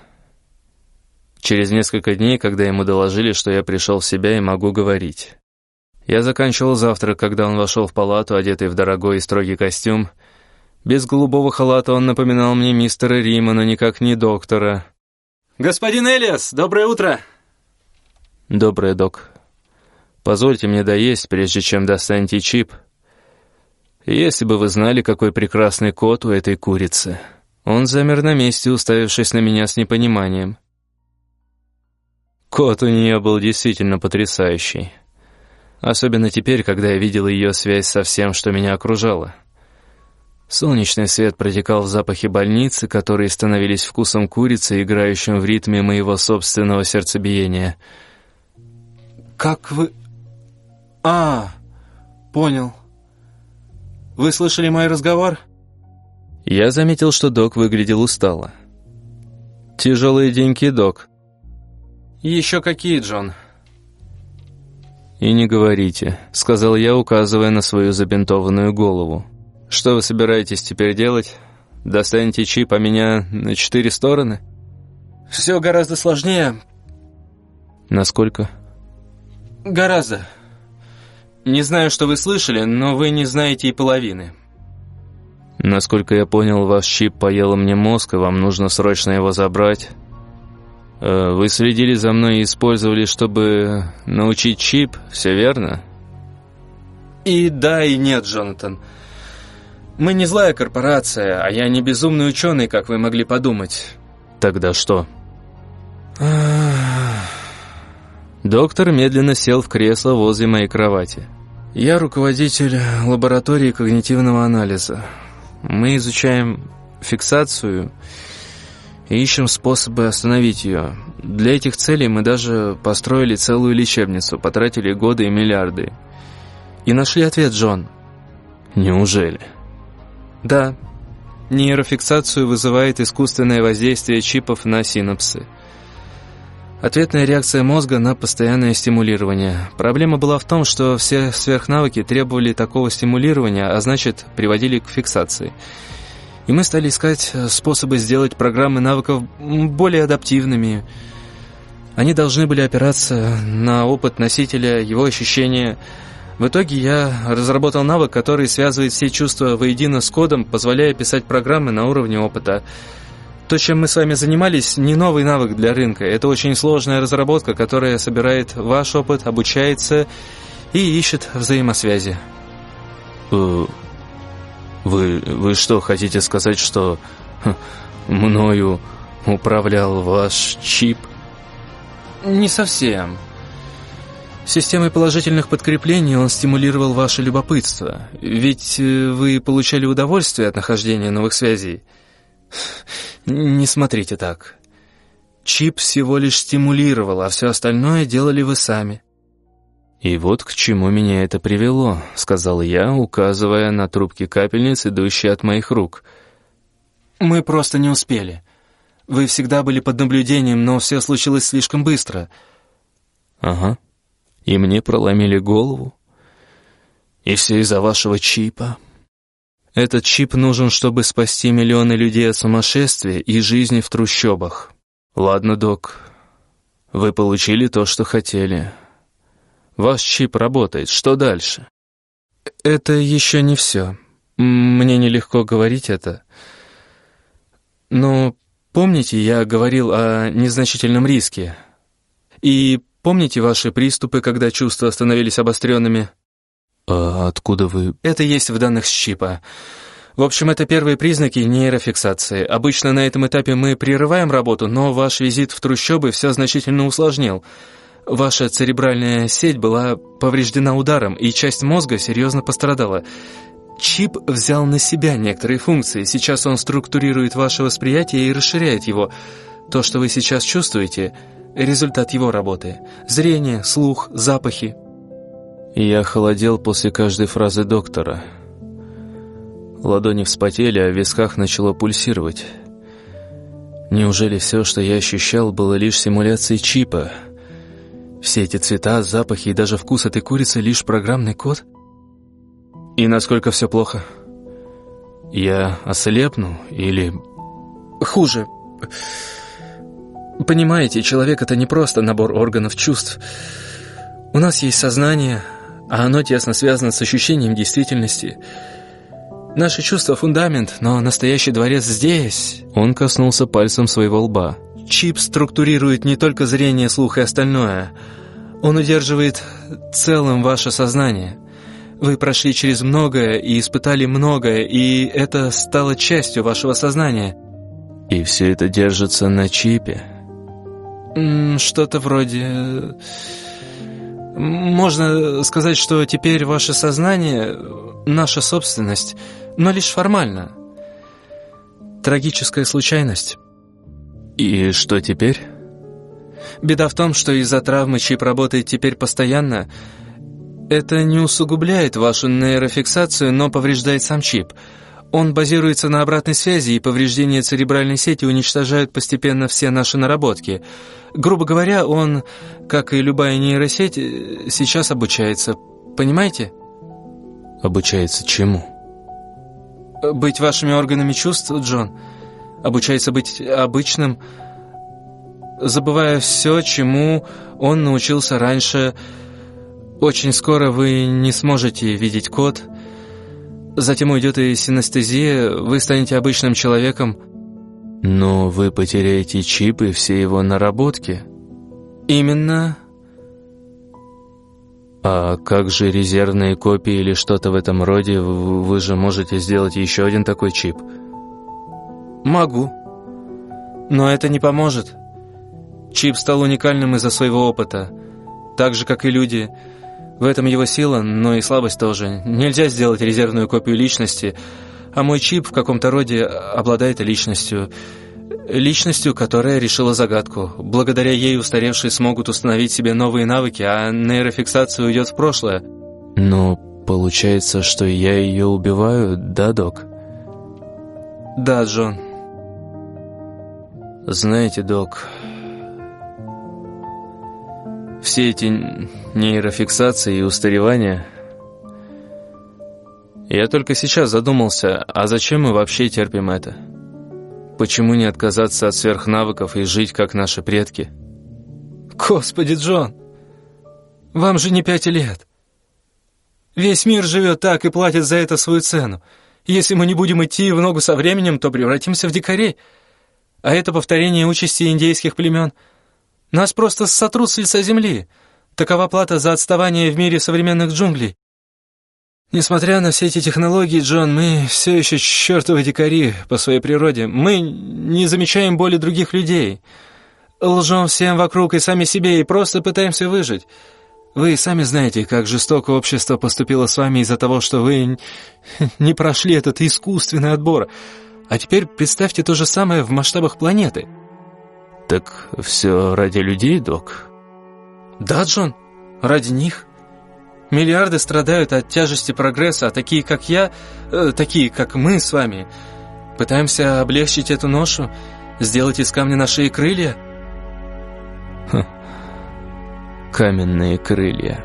Через несколько дней, когда ему доложили, что я пришел в себя и могу говорить. Я заканчивал завтрак, когда он вошел в палату, одетый в дорогой и строгий костюм. Без голубого халата он напоминал мне мистера Рима, но никак не доктора. «Господин Элиас, доброе утро!» «Доброе, док. Позвольте мне доесть, прежде чем достанете чип. Если бы вы знали, какой прекрасный кот у этой курицы. Он замер на месте, уставившись на меня с непониманием. Кот у нее был действительно потрясающий. Особенно теперь, когда я видел ее связь со всем, что меня окружало. Солнечный свет протекал в запахе больницы, которые становились вкусом курицы, играющим в ритме моего собственного сердцебиения. «Как вы...» «А, понял. Вы слышали мой разговор?» Я заметил, что док выглядел устало. «Тяжелые деньги, док». «Еще какие, Джон?» «И не говорите», — сказал я, указывая на свою забинтованную голову. «Что вы собираетесь теперь делать? Достанете чип, а меня на четыре стороны?» «Все гораздо сложнее». «Насколько?» «Гораздо. Не знаю, что вы слышали, но вы не знаете и половины». Насколько я понял, ваш чип поел мне мозг, и вам нужно срочно его забрать. Э, вы следили за мной и использовали, чтобы научить чип, все верно? И да, и нет, Джонатан. Мы не злая корпорация, а я не безумный ученый, как вы могли подумать. Тогда что? Доктор медленно сел в кресло возле моей кровати. Я руководитель лаборатории когнитивного анализа. Мы изучаем фиксацию и ищем способы остановить ее. Для этих целей мы даже построили целую лечебницу, потратили годы и миллиарды. И нашли ответ, Джон. Неужели? Да. Нейрофиксацию вызывает искусственное воздействие чипов на синапсы. Ответная реакция мозга на постоянное стимулирование. Проблема была в том, что все сверхнавыки требовали такого стимулирования, а значит, приводили к фиксации. И мы стали искать способы сделать программы навыков более адаптивными. Они должны были опираться на опыт носителя, его ощущения. В итоге я разработал навык, который связывает все чувства воедино с кодом, позволяя писать программы на уровне опыта. То, чем мы с вами занимались, не новый навык для рынка. Это очень сложная разработка, которая собирает ваш опыт, обучается и ищет взаимосвязи. Вы, вы что, хотите сказать, что мною управлял ваш чип? Не совсем. Системой положительных подкреплений он стимулировал ваше любопытство. Ведь э, вы получали удовольствие от нахождения новых связей. Не смотрите так. Чип всего лишь стимулировал, а все остальное делали вы сами. «И вот к чему меня это привело», — сказал я, указывая на трубки капельниц, идущие от моих рук. «Мы просто не успели. Вы всегда были под наблюдением, но все случилось слишком быстро». «Ага. И мне проломили голову. И все из-за вашего чипа». Этот чип нужен, чтобы спасти миллионы людей от сумасшествия и жизни в трущобах. Ладно, док. Вы получили то, что хотели. Ваш чип работает. Что дальше? Это еще не все. Мне нелегко говорить это. Но помните, я говорил о незначительном риске? И помните ваши приступы, когда чувства становились обостренными? «А откуда вы...» «Это есть в данных с чипа. В общем, это первые признаки нейрофиксации. Обычно на этом этапе мы прерываем работу, но ваш визит в трущобы все значительно усложнил. Ваша церебральная сеть была повреждена ударом, и часть мозга серьезно пострадала. Чип взял на себя некоторые функции. Сейчас он структурирует ваше восприятие и расширяет его. То, что вы сейчас чувствуете, результат его работы. Зрение, слух, запахи, я холодел после каждой фразы доктора. Ладони вспотели, а в висках начало пульсировать. Неужели все, что я ощущал, было лишь симуляцией чипа? Все эти цвета, запахи и даже вкус этой курицы — лишь программный код? И насколько все плохо? Я ослепну или... Хуже. Понимаете, человек — это не просто набор органов чувств. У нас есть сознание, а оно тесно связано с ощущением действительности. Наши чувства — фундамент, но настоящий дворец здесь. Он коснулся пальцем своего лба. Чип структурирует не только зрение, слух и остальное. Он удерживает целым ваше сознание. Вы прошли через многое и испытали многое, и это стало частью вашего сознания. И все это держится на чипе? Что-то вроде... Можно сказать, что теперь ваше сознание — наша собственность, но лишь формально. Трагическая случайность. И что теперь? Беда в том, что из-за травмы чип работает теперь постоянно. Это не усугубляет вашу нейрофиксацию, но повреждает сам чип. Он базируется на обратной связи, и повреждения церебральной сети уничтожают постепенно все наши наработки. Грубо говоря, он, как и любая нейросеть, сейчас обучается. Понимаете? Обучается чему? Быть вашими органами чувств, Джон. Обучается быть обычным, забывая все, чему он научился раньше. Очень скоро вы не сможете видеть код. Затем уйдет и синестезия, вы станете обычным человеком. Но вы потеряете чип и все его наработки. Именно. А как же резервные копии или что-то в этом роде? Вы же можете сделать еще один такой чип. Могу. Но это не поможет. Чип стал уникальным из-за своего опыта. Так же, как и люди. В этом его сила, но и слабость тоже. Нельзя сделать резервную копию личности, а мой чип в каком-то роде обладает личностью. Личностью, которая решила загадку. Благодаря ей устаревшие смогут установить себе новые навыки, а нейрофиксация уйдет в прошлое. Но получается, что я ее убиваю, да, док? Да, Джон. Знаете, док, все эти нейрофиксации и устаревания... Я только сейчас задумался, а зачем мы вообще терпим это? Почему не отказаться от сверхнавыков и жить, как наши предки? Господи, Джон, вам же не пять лет. Весь мир живет так и платит за это свою цену. Если мы не будем идти в ногу со временем, то превратимся в дикарей. А это повторение участи индейских племен — нас просто сотрут с лица земли. Такова плата за отставание в мире современных джунглей. Несмотря на все эти технологии, Джон, мы все еще чертовы дикари по своей природе. Мы не замечаем боли других людей. Лжем всем вокруг и сами себе, и просто пытаемся выжить. Вы сами знаете, как жестоко общество поступило с вами из-за того, что вы не прошли этот искусственный отбор. А теперь представьте то же самое в масштабах планеты. «Так все ради людей, док?» «Да, Джон, ради них. Миллиарды страдают от тяжести прогресса, а такие, как я, э, такие, как мы с вами, пытаемся облегчить эту ношу, сделать из камня на шее крылья». Ха. Каменные крылья.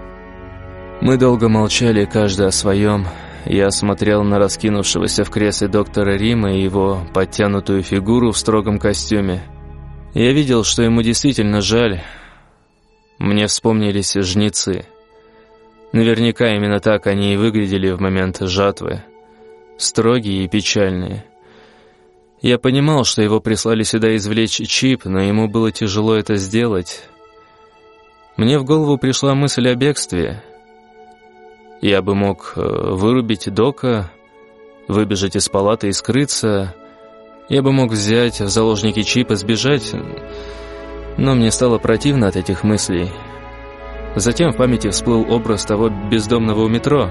Мы долго молчали, каждый о своем. Я смотрел на раскинувшегося в кресле доктора Рима и его подтянутую фигуру в строгом костюме. Я видел, что ему действительно жаль. Мне вспомнились жнецы. Наверняка именно так они и выглядели в момент жатвы. Строгие и печальные. Я понимал, что его прислали сюда извлечь чип, но ему было тяжело это сделать. Мне в голову пришла мысль о бегстве. Я бы мог э, вырубить Дока, выбежать из палаты и скрыться, я бы мог взять в заложники чип и сбежать, но мне стало противно от этих мыслей. Затем в памяти всплыл образ того бездомного у метро.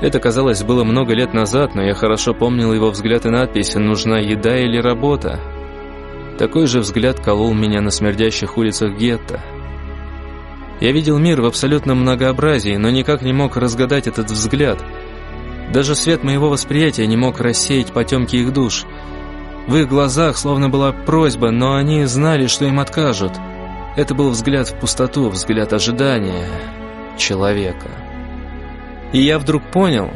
Это, казалось, было много лет назад, но я хорошо помнил его взгляд и надпись «Нужна еда или работа?». Такой же взгляд колол меня на смердящих улицах гетто. Я видел мир в абсолютном многообразии, но никак не мог разгадать этот взгляд. Даже свет моего восприятия не мог рассеять потемки их душ – в их глазах словно была просьба, но они знали, что им откажут. Это был взгляд в пустоту, взгляд ожидания человека. И я вдруг понял,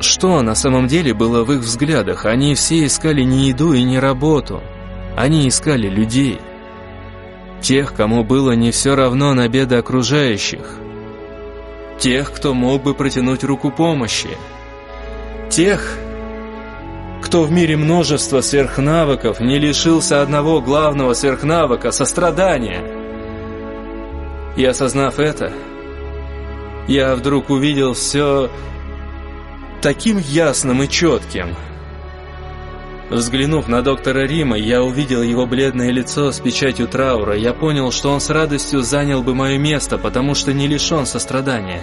что на самом деле было в их взглядах. Они все искали не еду и не работу. Они искали людей. Тех, кому было не все равно на беды окружающих. Тех, кто мог бы протянуть руку помощи. Тех, кто в мире множества сверхнавыков не лишился одного главного сверхнавыка – сострадания. И осознав это, я вдруг увидел все таким ясным и четким. Взглянув на доктора Рима, я увидел его бледное лицо с печатью траура. Я понял, что он с радостью занял бы мое место, потому что не лишен сострадания.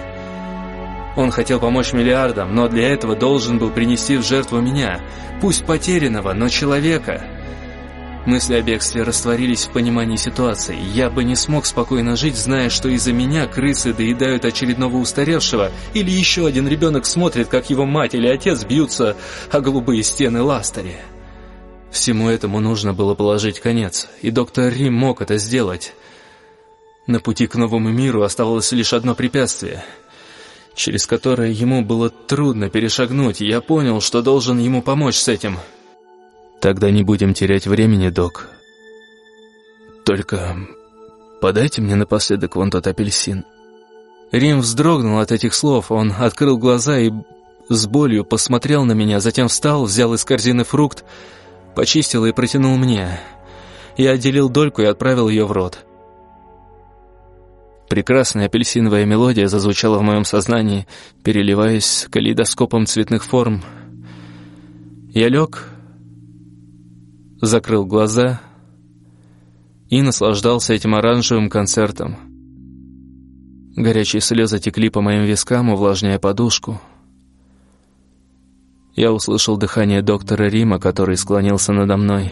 Он хотел помочь миллиардам, но для этого должен был принести в жертву меня, пусть потерянного, но человека. Мысли о бегстве растворились в понимании ситуации. Я бы не смог спокойно жить, зная, что из-за меня крысы доедают очередного устаревшего, или еще один ребенок смотрит, как его мать или отец бьются о голубые стены ластари. Всему этому нужно было положить конец, и доктор Рим мог это сделать. На пути к новому миру оставалось лишь одно препятствие — через которое ему было трудно перешагнуть, я понял, что должен ему помочь с этим. Тогда не будем терять времени, док. Только подайте мне напоследок вон тот апельсин. Рим вздрогнул от этих слов, он открыл глаза и с болью посмотрел на меня, затем встал, взял из корзины фрукт, почистил и протянул мне. Я отделил дольку и отправил ее в рот. Прекрасная апельсиновая мелодия зазвучала в моем сознании, переливаясь калейдоскопом цветных форм. Я лег, закрыл глаза и наслаждался этим оранжевым концертом. Горячие слезы текли по моим вискам, увлажняя подушку. Я услышал дыхание доктора Рима, который склонился надо мной.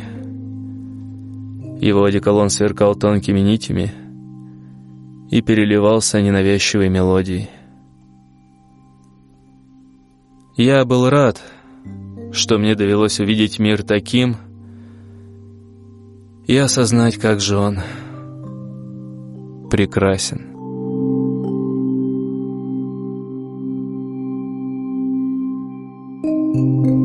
Его одеколон сверкал тонкими нитями — и переливался ненавязчивой мелодией. Я был рад, что мне довелось увидеть мир таким и осознать, как же он прекрасен. 嗯